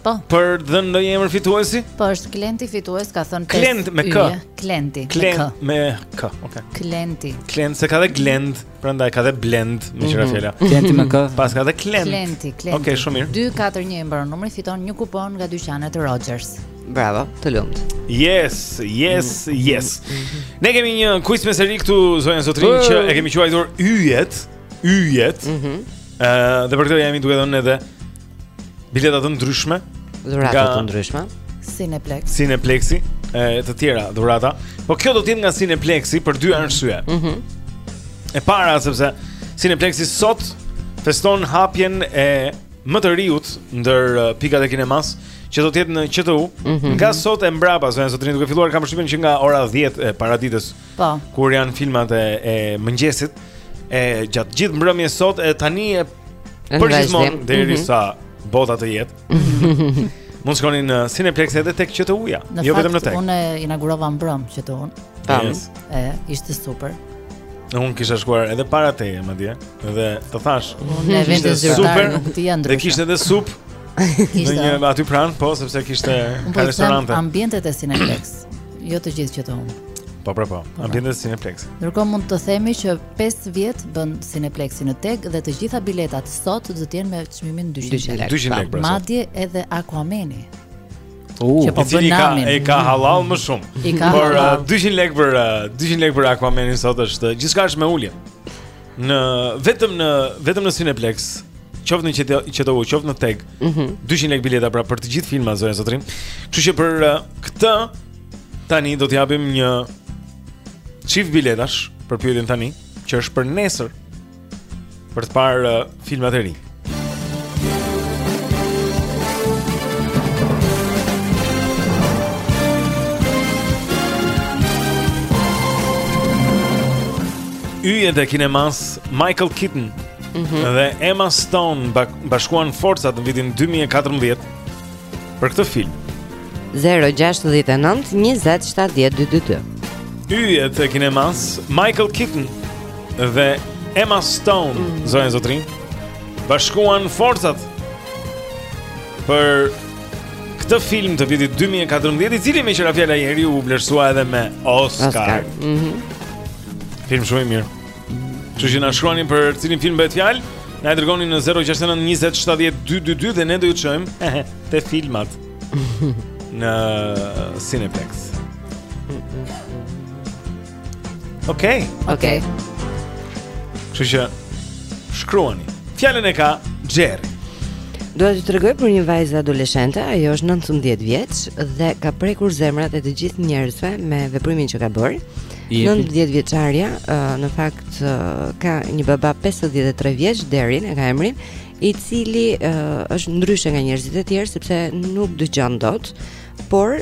Po. Për të dhënë ndonjë emër fituesi? Po është Klenti fitues, ka thënë pesë. Klent me k. Klenti. Klent me k. Okej. Klenti. Klent se ka dhe Glend, prandaj ka dhe Blend bie fjala mhm. Klenti me k. Pas ka dhe Klent. Klenti, Klenti. Okej, shumë mirë. 241 i mbaron numri, fiton një kupon nga dyqanet Rogers. Bravo, të lumt. Yes, yes, mhm. yes. Mhm. Ne kemi një quiz me seri këtu zonja zotërinj që e kemi quajtur Yjet, Yjet. Mhm. Ëh, dhe për këtë jemi duke dhënë edhe Bileta të ndryshme Dhurata të ndryshme Cineplex Cineplexi e, Të tjera dhurata Po kjo do të jetë nga Cineplexi për dy arsye mm -hmm. E para sepse Cineplexi sot feston hapjen e më të riut Ndër pikat e kinemas Që do të jetë në QTU mm -hmm. Nga sot e mbrapa Zonja zotërinj duke filluar kam përshtypjen që nga ora 10 e paradites Po. Kur janë filmat e, e mëngjesit, e gjatë gjithë mbrëmjes sot e tani e përgjithmonë derisa mm -hmm. bota të jetë. Mund të shkoni në Cineplex edhe tek QTU-ja, jo vetëm në Teg. Unë inaugurova mbrëm QTU-në. Tam. Yes. E ishte super. Unë kisha shkuar edhe para teje, madje Dhe të thashë Unë e vendin zyrtar nuk ti janë ndryshe Dhe kishte edhe sup Në një aty pranë, po, sepse kishte po, ka restorante Unë po i ambientet e Cineplex Jo të gjithë QTU-në Po pra po, ambientet e Cineplex. Ndërkohë mund të themi që 5 vjet bën Cineplexi në Teg dhe të gjitha biletat sot do të jenë me çmimin 200 lekë. 200 lekë pra. Madje edhe Aquameni. Uh, që po bën namin. E ka hallall më shumë. Ka Por uh, 200 lekë për uh, 200 lekë për Aquameni sot është gjithçka është me ulje. Në vetëm në vetëm në Cineplex qoftë në QTU qoftë në Teg. Mm -hmm. 200 lekë bileta pra për të gjithë filmat zonja e zotërinj. Kështu që për uh, këtë Tani do të japim një çift biletash për pyetjen tani, që është për nesër për të parë uh, filmat e rinj. Yjet e kinemasë Michael Keaton mm -hmm. dhe Emma Stone bashkuan forcat në vitin 2014 Për këtë film 069 20 70 222 Yjet e kinemasë Michael Keaton Dhe Emma Stone mm. Zonja e zotërinj Bashkuan forcat Për këtë film të vitit 2014 I cili meqë ra fjala Xheri u vlerësua edhe me Oscar, Oscar. Mm -hmm. Film shumë i mirë Kështu që na shkruani për cilin film bëhet fjalë, na e dërgoni në 069 20 70 222 dhe ne do ju çojmë te filmat në Cineplex. Okej. Okay. Okej. Okay. Kështu që shkruani. Fjalën e ka Xheri. Do t'ju tregoj për një vajzë adoleshente, ajo është 19 vjeç dhe ka prekur zemrat e të gjithë njerëzve me veprimin që ka bërë. 19 vjeçarja në fakt ka një baba 53 vjeç Derin e ka emrin i cili është ndryshe nga njerëzit e tjerë sepse nuk dëgjon dot por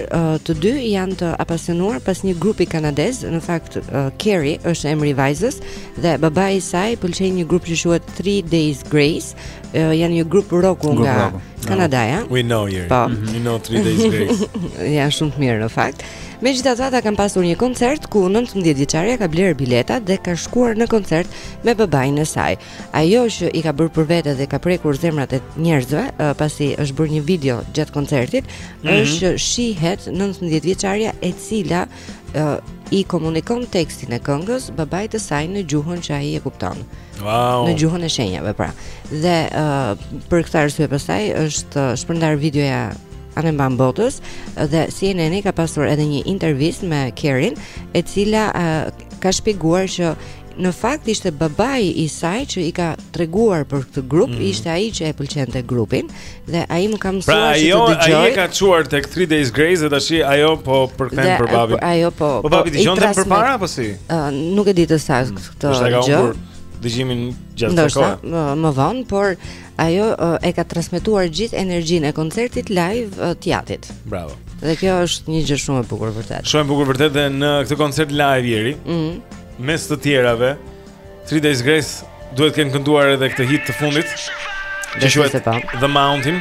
të dy janë të apasionuar pas një grupi kanadez në fakt Kerry është emri i vajzës dhe babai i saj pëlqejnë një grup që quhet 3 Days Grace janë një grup rock nga Kanadaja. We know you. Po. Mhm. You know 3 Days Grace. Janë shumë të mirë në fakt. Megjithatë, ata kanë pasur një koncert ku 19 vjeçarja ka blerë biletat dhe ka shkuar në koncert me babain e saj. Ajo që i ka bërë për vete dhe ka prekur zemrat e njerëzve, uh, pasi është bërë një video gjatë koncertit, mm -hmm. është që shihet 19 vjeçarja e cila uh, i komunikon tekstin e këngës babait të saj në gjuhën që ai e kupton. Wow. Në gjuhën e shenjave, pra. Dhe uh, për këtë arsye pastaj është shpërndarë videoja anembanë botës dhe CNN ka pasur edhe një intervistë me Kerin e cila uh, ka shpjeguar që në fakt ishte babai i saj që i ka treguar për këtë grup, mm. ishte ai që e pëlqente grupin dhe ai më ka mësuar pra, ajo, të dëgjoj. Pra ajo e ka çuar tek 3 Days Grace dhe tash ajo po përkthen për babin. Ajo po. Po babi po, dëgjonte përpara apo si? Uh, nuk e di të saktë mm. këtë gjë. Dëgjimin gjatë kohës. Ndoshta më vonë, por ajo e ka transmetuar gjithë energjinë e koncertit live të atit. Bravo. Dhe kjo është një gjë shumë e bukur vërtet. Shumë e bukur vërtet dhe në këtë koncert live Jeri. Ëh. Mm. Mes të tjerave, Three Days Grace duhet të kenë kënduar edhe këtë hit të fundit. Që quhet The Mountain.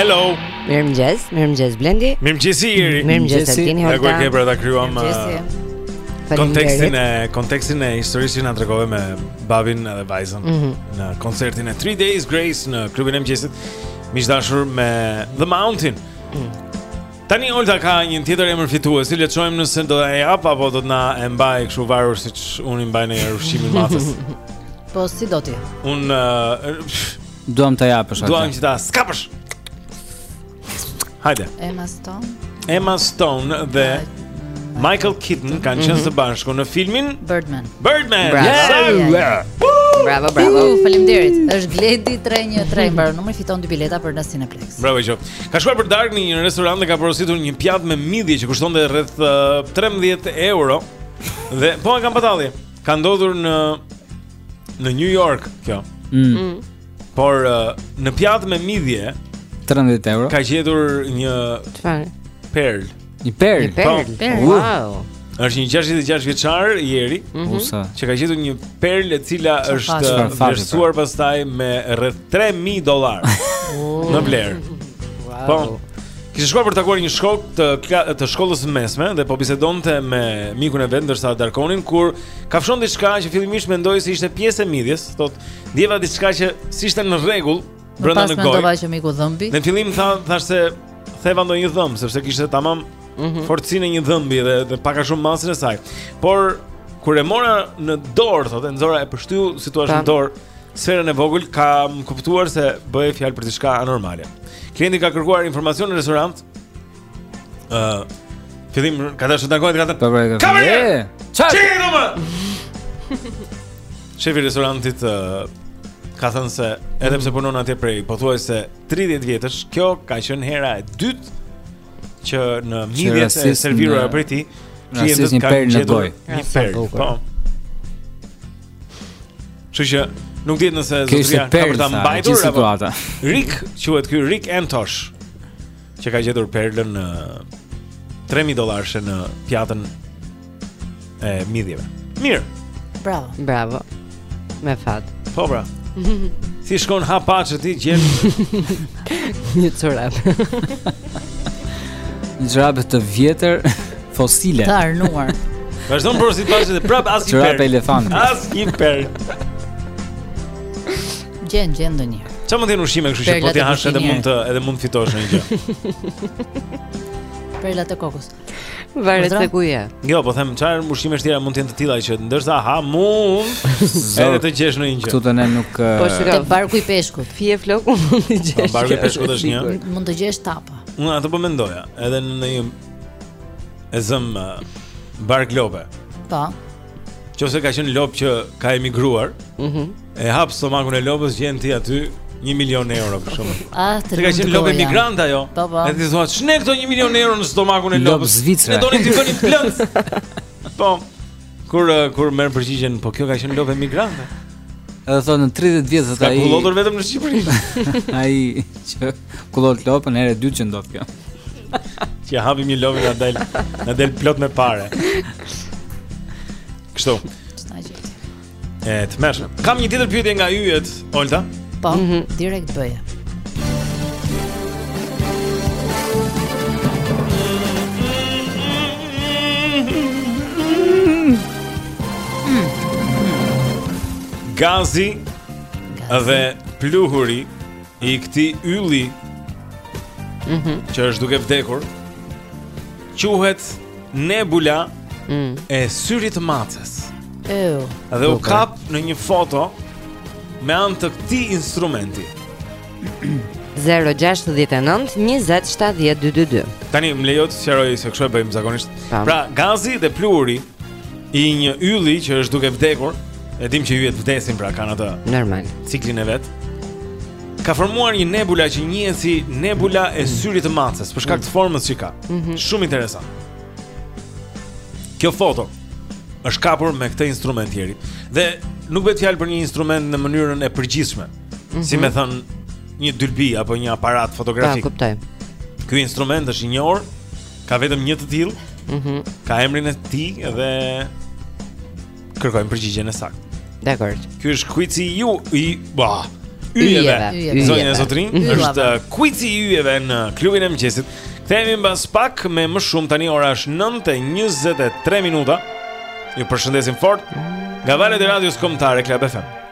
Hello. Mirëmëngjes, mirëmëngjes Blendi. Mirëmëngjes Jeri. Mirëmëngjes Altini. Ja ku e ke për ta krijuar, uh, kontekstin e kontekstin e historisë që na tregove me babin edhe vajzën mm -hmm. në koncertin e 3 Days Grace në klubin e mëngjesit. Miq të dashur me The Mountain. Mm -hmm. Tani Olta ka një tjetër emër fituesi, le të shohim nëse do ta japë apo do të na e mbajë kështu varur siç unë mbaj ushqimin maces. po si do ti? Unë uh, duam ta japësh atë. Duam që ta skapësh. Hajde. Emma Stone. Emma Stone dhe Michael Keaton kanë qenë mhm. së bashku në filmin Birdman. Birdman. Bravo. Bravo, bravo. Faleminderit. Është Gledi 313, mbaron numri fiton dy bileta për në Cineplexx. Bravo, qoftë. Ka shkuar për darkë në një restorant dhe ka porositur një pjatë me midhje që kushtonte rreth 13 uh, euro. Dhe po e kam pa lidhje. Ka ndodhur në në New York kjo. Mm. mm. Por uh, në pjatë me midhje 13 euro. Ka gjetur një çfarë? Perlë. Një perlë. Një perlë. Po, uh. Wow. Është një 66 vjeçar Jeri, mm -hmm. që ka gjetur një perlë e cila Qa është vlerësuar pastaj me rreth 3000 dollarë në vlerë. Wow. Po. Kishte shkuar për të takuar një shok të, të shkollës së mesme dhe po bisedonte me mikun e vet ndërsa darkonin kur kafshon diçka që fillimisht mendoi se ishte pjesë e midhjes, thotë, ndjeva diçka që s'ishte në rregull, brenda në gojë. Pas mendova që m'iku dhëmbi. Në fillim tha thash se theva ndonjë dhëmb, sepse kishte tamam mm -hmm. forcinë e një dhëmbi dhe, dhe pak a shumë masën e saj. Por kur e mora në dorë, thotë, nxora e pështyu si të thuash në dorë, sferën e vogël kam kuptuar se bëhej fjalë për diçka anormale. Klienti ka kërkuar informacion në restorant, Ë, uh, fillim ka dashur të takojë atë. Po pra, ka. Çfarë? Çfarë do më? Shefi i restorantit uh, ka thënë se edhe pse punon atje prej pothuajse 30 vjetësh, kjo ka qenë hera e dytë që në midhjet e servirura prej tij, klientët kanë gjetur një perlë. Po. Kështu që nuk dihet nëse zotëria ka për ta mbajtur apo jo. Rik, quhet ky Rik Antosh. që ka gjetur perlën 3000 dollarëshe në pjatën e midhjeve. Mirë. Bravo. Bravo. Me fat. Po bra. si shkon hap hapaçi ti gjen një çorap. një çorap të vjetër fosile. Të arnuar. Vazhdon por s'i pashë prap as një perlë. Çorap elefant. As një perlë. Gjen, gjen ndonjë. Ça mund të jenë ushqime, kështu që po t'i hash edhe mund të edhe mund të fitosh ndonjë gjë. Perla të kokës. Varet se ku je. Jo, po them çfarë ushqime të tjera mund të jenë të tilla që ndërsa ha mund edhe të gjesh ndonjë gjë. Këtu te ne nuk Po eh, shikoj, barku i peshkut. Fije floku mund të po, gjesh. Barku i peshkut është një. Mund të gjesh tapa. Unë atë po mendoja, edhe në një e zëmë eh, bark lope. Po. Qoftë se ka qenë lopë që ka emigruar. Mhm. Mm e hap stomakun e lopës gjen ti aty 1 milion euro për shembull. Ah, të ketë qenë lopë emigrante ajo. Po, po. Edhe ti thua, "Ç'ne këto 1 milion euro në stomakun e lopës?" Ne donim të bënim plënc. Po. Kur eh, kur merr përgjigjen, po kjo ka qenë lopë emigrante. Edhe thonë në 30 vjet thotë ai. Ka kullotur vetëm në Shqipëri. Ai që Kullot lopën hera e dytë që ndodh kjo. Që hapim një lopë na del, na del plot me pare. Kështu. E të mërë Kam një tjetër pyetje nga yjet, Olta Po, mm -hmm. direkt bëje Gazi dhe pluhuri i këtij ylli mm -hmm. që është duke vdekur quhet nebula mm. e syrit të maces Ew, dhe u kap në një foto me anë të këtij instrumenti 0 69 20 7 0 2 22 Tani më lejo të sqaroj se kështu e bëjmë zakonisht pa. Pra gazi dhe pluhuri i një ylli që është duke vdekur, e dim që yjet vdesin pra kanë atë normal ciklin e vet. Ka formuar një nebula që njihet si nebula e syrit të macës, për shkak të formës që ka. Mhm. Shumë interesant. Kjo foto është kapur me këtë instrument Ieri. Dhe nuk bëhet fjalë për një instrument në mënyrën e përgjithshme, mhm. si me thënë një dylbi apo një aparat fotografik. Po, kuptoj. Ky instrument është i njohur Ka vetëm një të tillë. Mhm. Mm ka emrin e tij dhe kërkojmë përgjigjen e saktë. Dakor. Ky është quizi i ba. Yjeve. Zonja e zotërinj është quizi i yjeve në klubin e mëngjesit. Kthehemi mbas pak me më shumë tani ora është 9:23 minuta. Ju përshëndesim fort. Nga valët e radios kombëtare Club FM.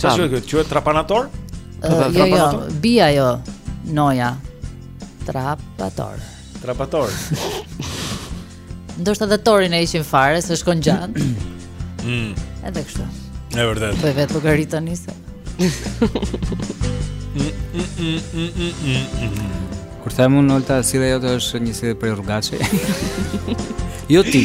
Ça është kjo? Quhet trapanator? Uh, jo, jo, bija jo, noja. Trapator. Trapator. Ndoshta dhe torin e heqim fare, se shkon gjatë. Mm. Edhe kështu. E vërtetë. Bëj vetë lugari të njëse. Kur them unë, Olta, sjellja jote është një sjellje prej rrugaçe. jo ti.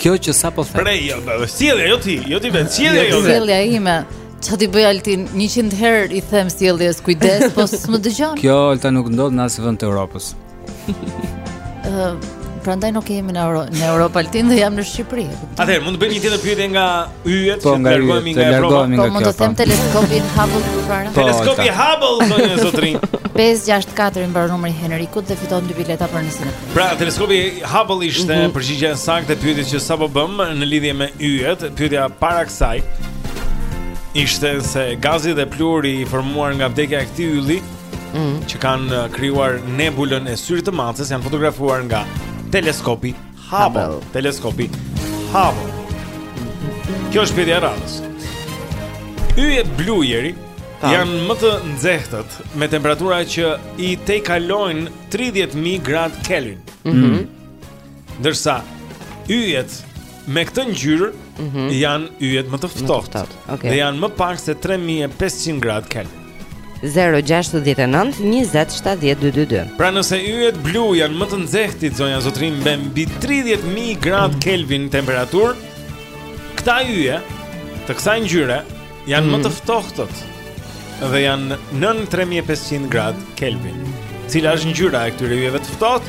Kjo që sapo the. Prej, jo, jo, sjellja jo ti, jo ti vetë, sjellja jo. Sjellja ime. Ça t'i bëj Altin 100 herë i them sjelljes kujdes, po s'më dëgjon. Kjo Olta nuk ndodh në asnjë vend të Evropës. Ëh, prandaj nuk jemi në Euro, në Europë Altin dhe jemi në Shqipëri. Atëherë mund të bëj një tjetër pyetje nga yjet po, që të largohemi nga Evropa. Po mund të them po. teleskopin Hubble përpara. Po, Teleskopi Hubble zonja e zotërinj. 564 i mbaron numri Henrikut dhe fiton dy bileta për nesër. Pra, teleskopi Hubble ishte mm -hmm. përgjigja e saktë e pyetjes që sapo bëmë në lidhje me yjet, pyetja para kësaj ishte se gazi dhe pluhuri i formuar nga vdekja e këtij ylli mm -hmm. që kanë uh, krijuar nebulën e syrit të macës janë fotografuar nga teleskopi Hubble, teleskopi Hubble. Kjo është pyetja e radhës. Yjet blu Ieri janë më të nxehtët me temperatura që i tejkalojnë 30000 gradë Kelvin. Mhm. Mm -hmm. Ndërsa yjet me këtë ngjyrë mm -hmm. janë yjet më të ftohtë. Okej. Okay. Dhe janë më pak se 3500 gradë Kelvin. 0-6-19-27-12-2 Pra nëse yjet blu janë më të nxehtët zonja zotërinj me mbi 30.000 gradë mm. Kelvin temperaturë Këta yje të kësaj ngjyre janë mm. më të ftohtët Dhe janë nën 3500 gradë Kelvin Cila është ngjyra e këtyre yjeve të ftohtë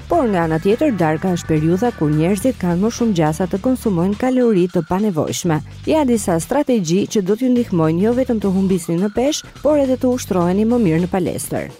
Por nga ana tjetër, darka është periudha kur njerëzit kanë më shumë gjasa të konsumojnë kalori të panevojshme. Ja disa strategji që do t'ju ndihmojnë jo vetëm të humbisni në peshë, por edhe të ushtroheni më mirë në palestër.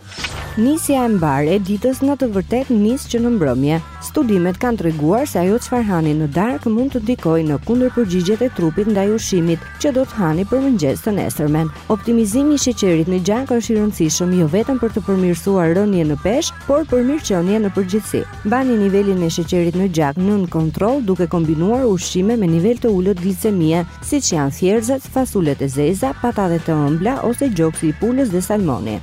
Nisja e mbarë e ditës në të vërtetë nis që në mbrëmje. Studimet kanë treguar se ajo çfarë hani në darkë mund të ndikojë në kundërpërgjigjet e trupit ndaj ushqimit, që do të hani për mëngjes të nesërmen. Optimizimi i sheqerit në gjak është i rëndësishëm jo vetëm për të përmirësuar rënien në peshë, por për mirëqenien në përgjithësi. Mbani nivelin e sheqerit në gjak nën kontroll duke kombinuar ushqime me nivel të ulët glicemie, siç janë thjerrëzat, fasulet e zeza, patatet e ëmbla ose gjoksi i pulës dhe salmoni.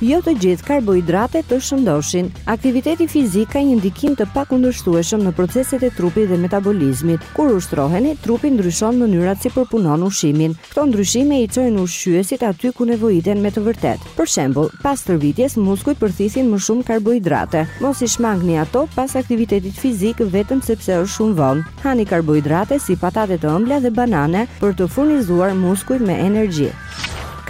Jo të gjithë karbohidratet të shëndoshin. Aktiviteti fizik ka një ndikim të pakundërshtueshëm në proceset e trupit dhe metabolizmit. Kur ushtroheni, trupi ndryshon mënyrat si përpunon ushqimin. Këto ndryshime i çojnë ushqyesit aty ku nevojiten me të vërtetë. Për shembull, pas stërvitjes muskujt përthithin më shumë karbohidrate. Mos i shmangni ato pas aktivitetit fizik vetëm sepse është shumë vonë. Hani karbohidrate si patate të ëmbla dhe banane për të furnizuar muskujt me energji.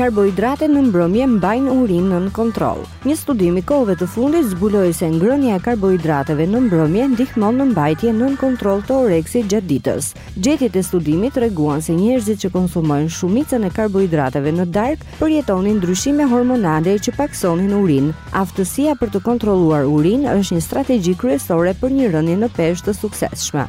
Karbohidratet në mbrëmje mbajnë urinë nën kontroll. Një studim i kohëve të fundit zbuloi se ngrënia e karbohidrateve në mbrëmje ndihmon në mbajtje nën kontroll të oreksit gjatë ditës. Gjetjet e studimit treguan se njerëzit që konsumojnë shumicën e karbohidrateve në darkë përjetonin ndryshime hormonale që pakësonin urinë. Aftësia për të kontrolluar urinë është një strategji kryesore për një rënie në peshë të suksesshme.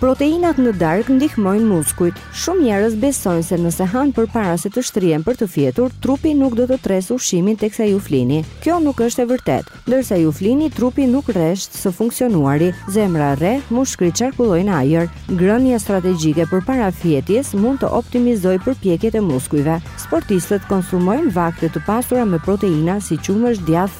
Proteinat në darkë ndihmojnë muskujt. Shumë njerëz besojnë se nëse hanë përpara se të shtrihen për të fjetur, trupi nuk do të tresë ushqimin teksa ju flini. Kjo nuk është e vërtetë. Ndërsa ju flini, trupi nuk rresht së funksionuari, zemra rreh, mushkëritë qarkullojnë ajër. Ngrënia strategjike përpara fjetjes mund të optimizojë përpjekjet e muskujve. Sportistët konsumojnë vakte të pasura me proteina si qumësht, djathë,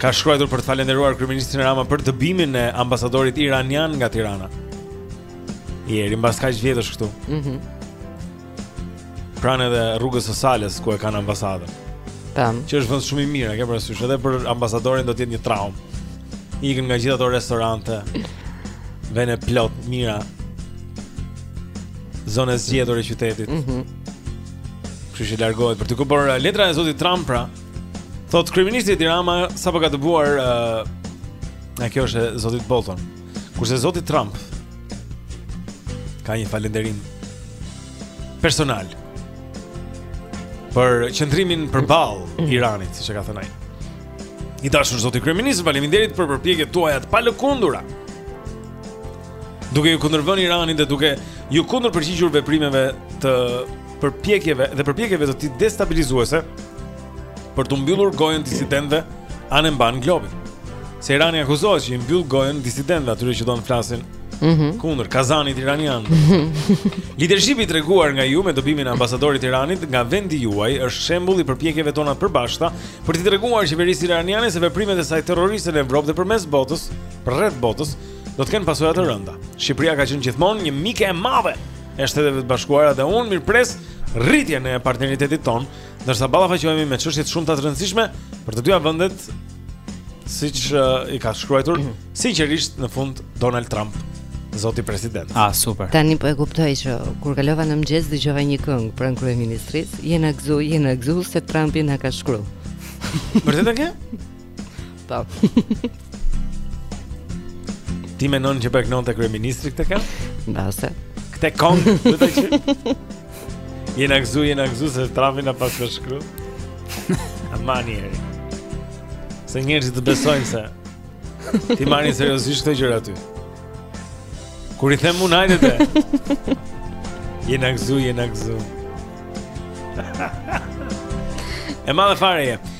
ka shkruar për të falënderuar kryeministrin Rama për dëbimin e ambasadorit iranian nga Tirana. I gjori mbas kaq vjetësh këtu. Mhm. Mm Pranë edhe rrugës së Salës ku e kanë ambasadën. Tam. Që është vend shumë i mirë, ke parasysh, edhe për ambasadorin do të jetë një traumë. Ikën nga gjithë ato restorante. Vende plot mira. Zonë e zgjedhur e qytetit. Mhm. Mm Kështu që largohet për të kuptuar letra e zotit Trump pra. Thotë kryeministri Edi Rama sapo ka dëbuar ë uh, Na kjo është e zotit Bolton Kurse zoti Trump Ka një falenderim Personal Për qëndrimin përballë Iranit, siç e ka thënë ai I dashur zoti kryeministër Faleminderit për përpjekjet tuaja të palëkundura Duke iu kundërvënë Iranit dhe duke iu kundërpërgjigjur veprimeve të përpjekjeve dhe përpjekjeve të tij destabilizuese për të mbyllur gojën disidentëve anembanë globit. Se Irani akuzohet që i mbyll gojën disidentëve atyre që do flasin mm -hmm. kundër Kazanit iranian. Lidershipi i treguar nga ju me dëbimin e ambasadorit të Iranit nga vendi juaj është shembull i përpjekjeve tona të përbashkëta për t'i treguar qeverisë iraniane se veprimet e saj terroriste në Evropë dhe përmes botës, rreth botës, do të kenë pasoja të rënda. Shqipëria ka qenë gjithmonë një mike e madhe e Shteteve të Bashkuara dhe unë mirëpres rritjen e partneritetit tonë, ndërsa ballafaqohemi me çështje të shumta të rëndësishme për të dyja vendet, siç uh, i ka shkruar mm -hmm. sinqerisht në fund Donald Trump. Zoti president. Ah, super. Tani po e kuptoj që kur kalova në mëngjes dëgjova një këngë pranë kryeministrisë, jena gzu, jena gzu se Trumpi na ka shkru. Vërtet e ke? Ta. Ti mendon që e këndonte kryeministri këtë kangë? Në se. Këte kongë, të të që? Jena gzu, jena gzu, se Trumpi na paska shkru. Amani, eri. Se njerëzit të besojnë se t'i marrin seriozisht këto gjëra ty. Kur i them unë hajde te. Jena gzu, jena gzu. E madhe fare je.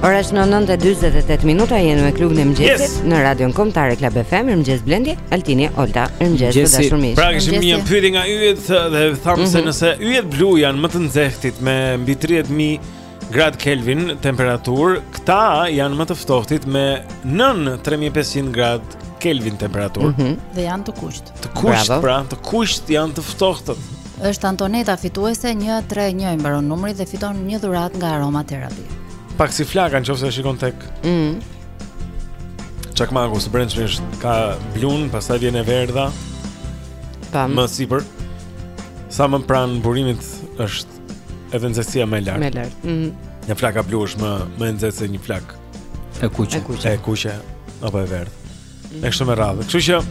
Ora është në 9:48 minuta jemi me klubin e mëngjesit yes. në Radion Kombëtare Club FM, mirëmëngjes Blendi, Altini, Olta, mirëmëngjes të dashur miq. Pra kishim një pyetje nga yjet dhe thamë mm -hmm. se mhm. nëse yjet blu janë më të nxehtit me mbi 30000 Gradë Kelvin temperaturë, këta janë më të ftohtit me nën 3500 gradë Kelvin temperaturë. Mm -hmm. Dhe janë të kuqtë. Të kuqtë, pra, të kuqtë janë të ftohtët. Është Antoneta fituese 131 i mbaron numri dhe fiton një dhuratë nga Aroma Therapy. Pak si flaka në qoftë se shikon tek. Ëh. Mm. Çakmaku së brendshmi ka blun, pastaj vjen e verdha. Pam. Më sipër. Sa më pranë burimit është Edhe nxehtësia më e lartë. Më e lartë. Mhm. Mm një flakë blu është më më e nxehtë se një flakë e kuqe. E kuqe apo e verdhë. Mm -hmm. E kështu me radhë. Kështu që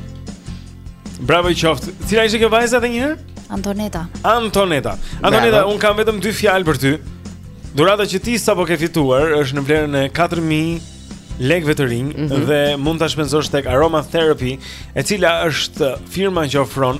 Bravo i qoftë. Cila ishte kjo vajza edhe një herë? Antoneta. Antoneta. Antoneta, unë kam vetëm dy fjalë për ty. Dhurata që ti sapo ke fituar është në vlerën e 4000 lekëve të rinj mm -hmm. dhe mund ta shpenzosh tek Aroma Therapy, e cila është firma që ofron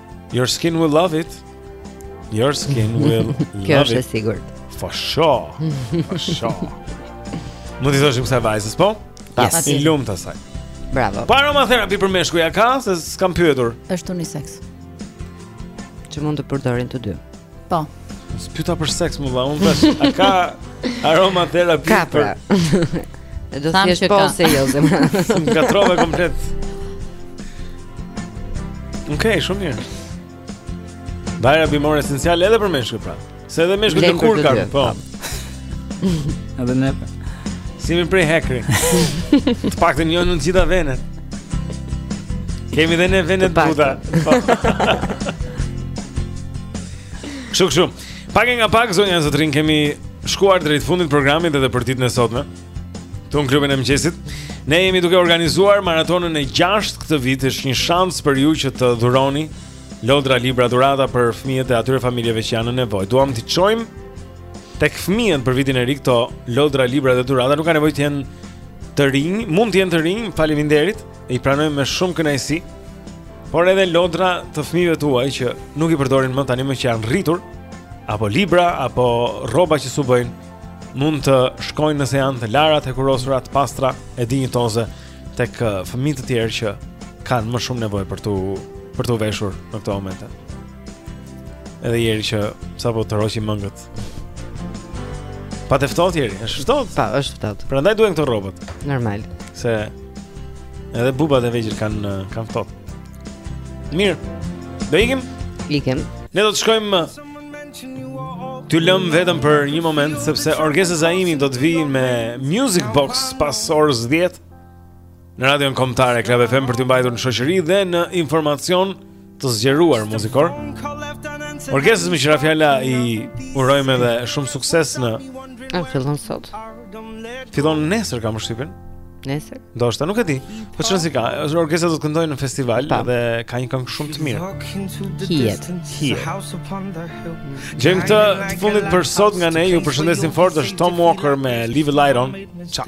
Your skin will love it. Your skin will love it. Kjo është e sigurt. For sure. For sure. Mund t'i thoshim kësaj vajzës, po? Pas. Yes. I lumtë asaj. Bravo. Po Aroma Therapy për meshkuj a ka se s'e kam pyetur. Është unisex. Që mund ta përdorin të dy. Po. S'pyta për seks mo vlla, unë thash a ka aromaterapi? Ka pra. E do të thuash po se jo zemra. S'u katrove komplet. Okej, okay, shumë mirë. Vajra bimore esenciale edhe për meshkuj pra. Se edhe meshkujt lëkurë kanë, po. Edhe ne. S'jemi prej hekri. Të paktën jo në gjitha vendet. Kemi dhe ne vende të buta. Shuk shuk. Pak e nga pak zonja e zotërinj kemi shkuar drejt fundit të programit edhe për ditën e sotme. Këtu në klubin e mëngjesit. Ne jemi duke organizuar maratonën e 6 këtë vit, është një shans për ju që të dhuroni lodra libra dhurata për fëmijët e atyre familjeve që janë në nevojë. Duam t'i çojmë tek fëmijët për vitin e ri këto lodra, libra dhe dhurata nuk ka nevojë të jenë të rinj, mund të jenë të rinj, faleminderit, e i pranojmë me shumë kënaqësi. Por edhe lodra të fëmijëve tuaj që nuk i përdorin më tanimë që janë rritur, apo libra apo rroba që s'u bëjnë, mund të shkojnë nëse janë të lara, të hekurosura, të pastra, e dinjitoze tek uh, fëmijë të tjerë që kanë më shumë nevojë për t'u për t'u veshur në këtë moment. Edhe Jeri që sapo tërhoqi mëngët Pate ftohtë Jeri, është ftohtë? Po, është ftohtë Prandaj duhen këto rrobat Normal Se edhe bubat e vegjël kanë kanë ftohtë Mirë, do ikim? Ikim Ne do të shkojmë T'ju lëmë vetëm për një moment Sepse Orgesa Zaimi do të vijë me Music Box pas orës 10 Në radion kombëtare Club FM për t'ju mbajtur në shoqëri dhe në informacion të zgjeruar muzikor. Orgesës meqë ra fjala i urojmë dhe shumë sukses në A fillon sot. Fillon nesër kam përshtypjen. Nesër. Do të nuk e di. Po sidoqoftë Orgesa do të këndojë në festival po. dhe ka një këngë shumë të mirë. Hit. Hit. Hiti i fundit për sot nga ne. Ju përshëndesim fort është Tom Walker me Leave a Light On. Ciao.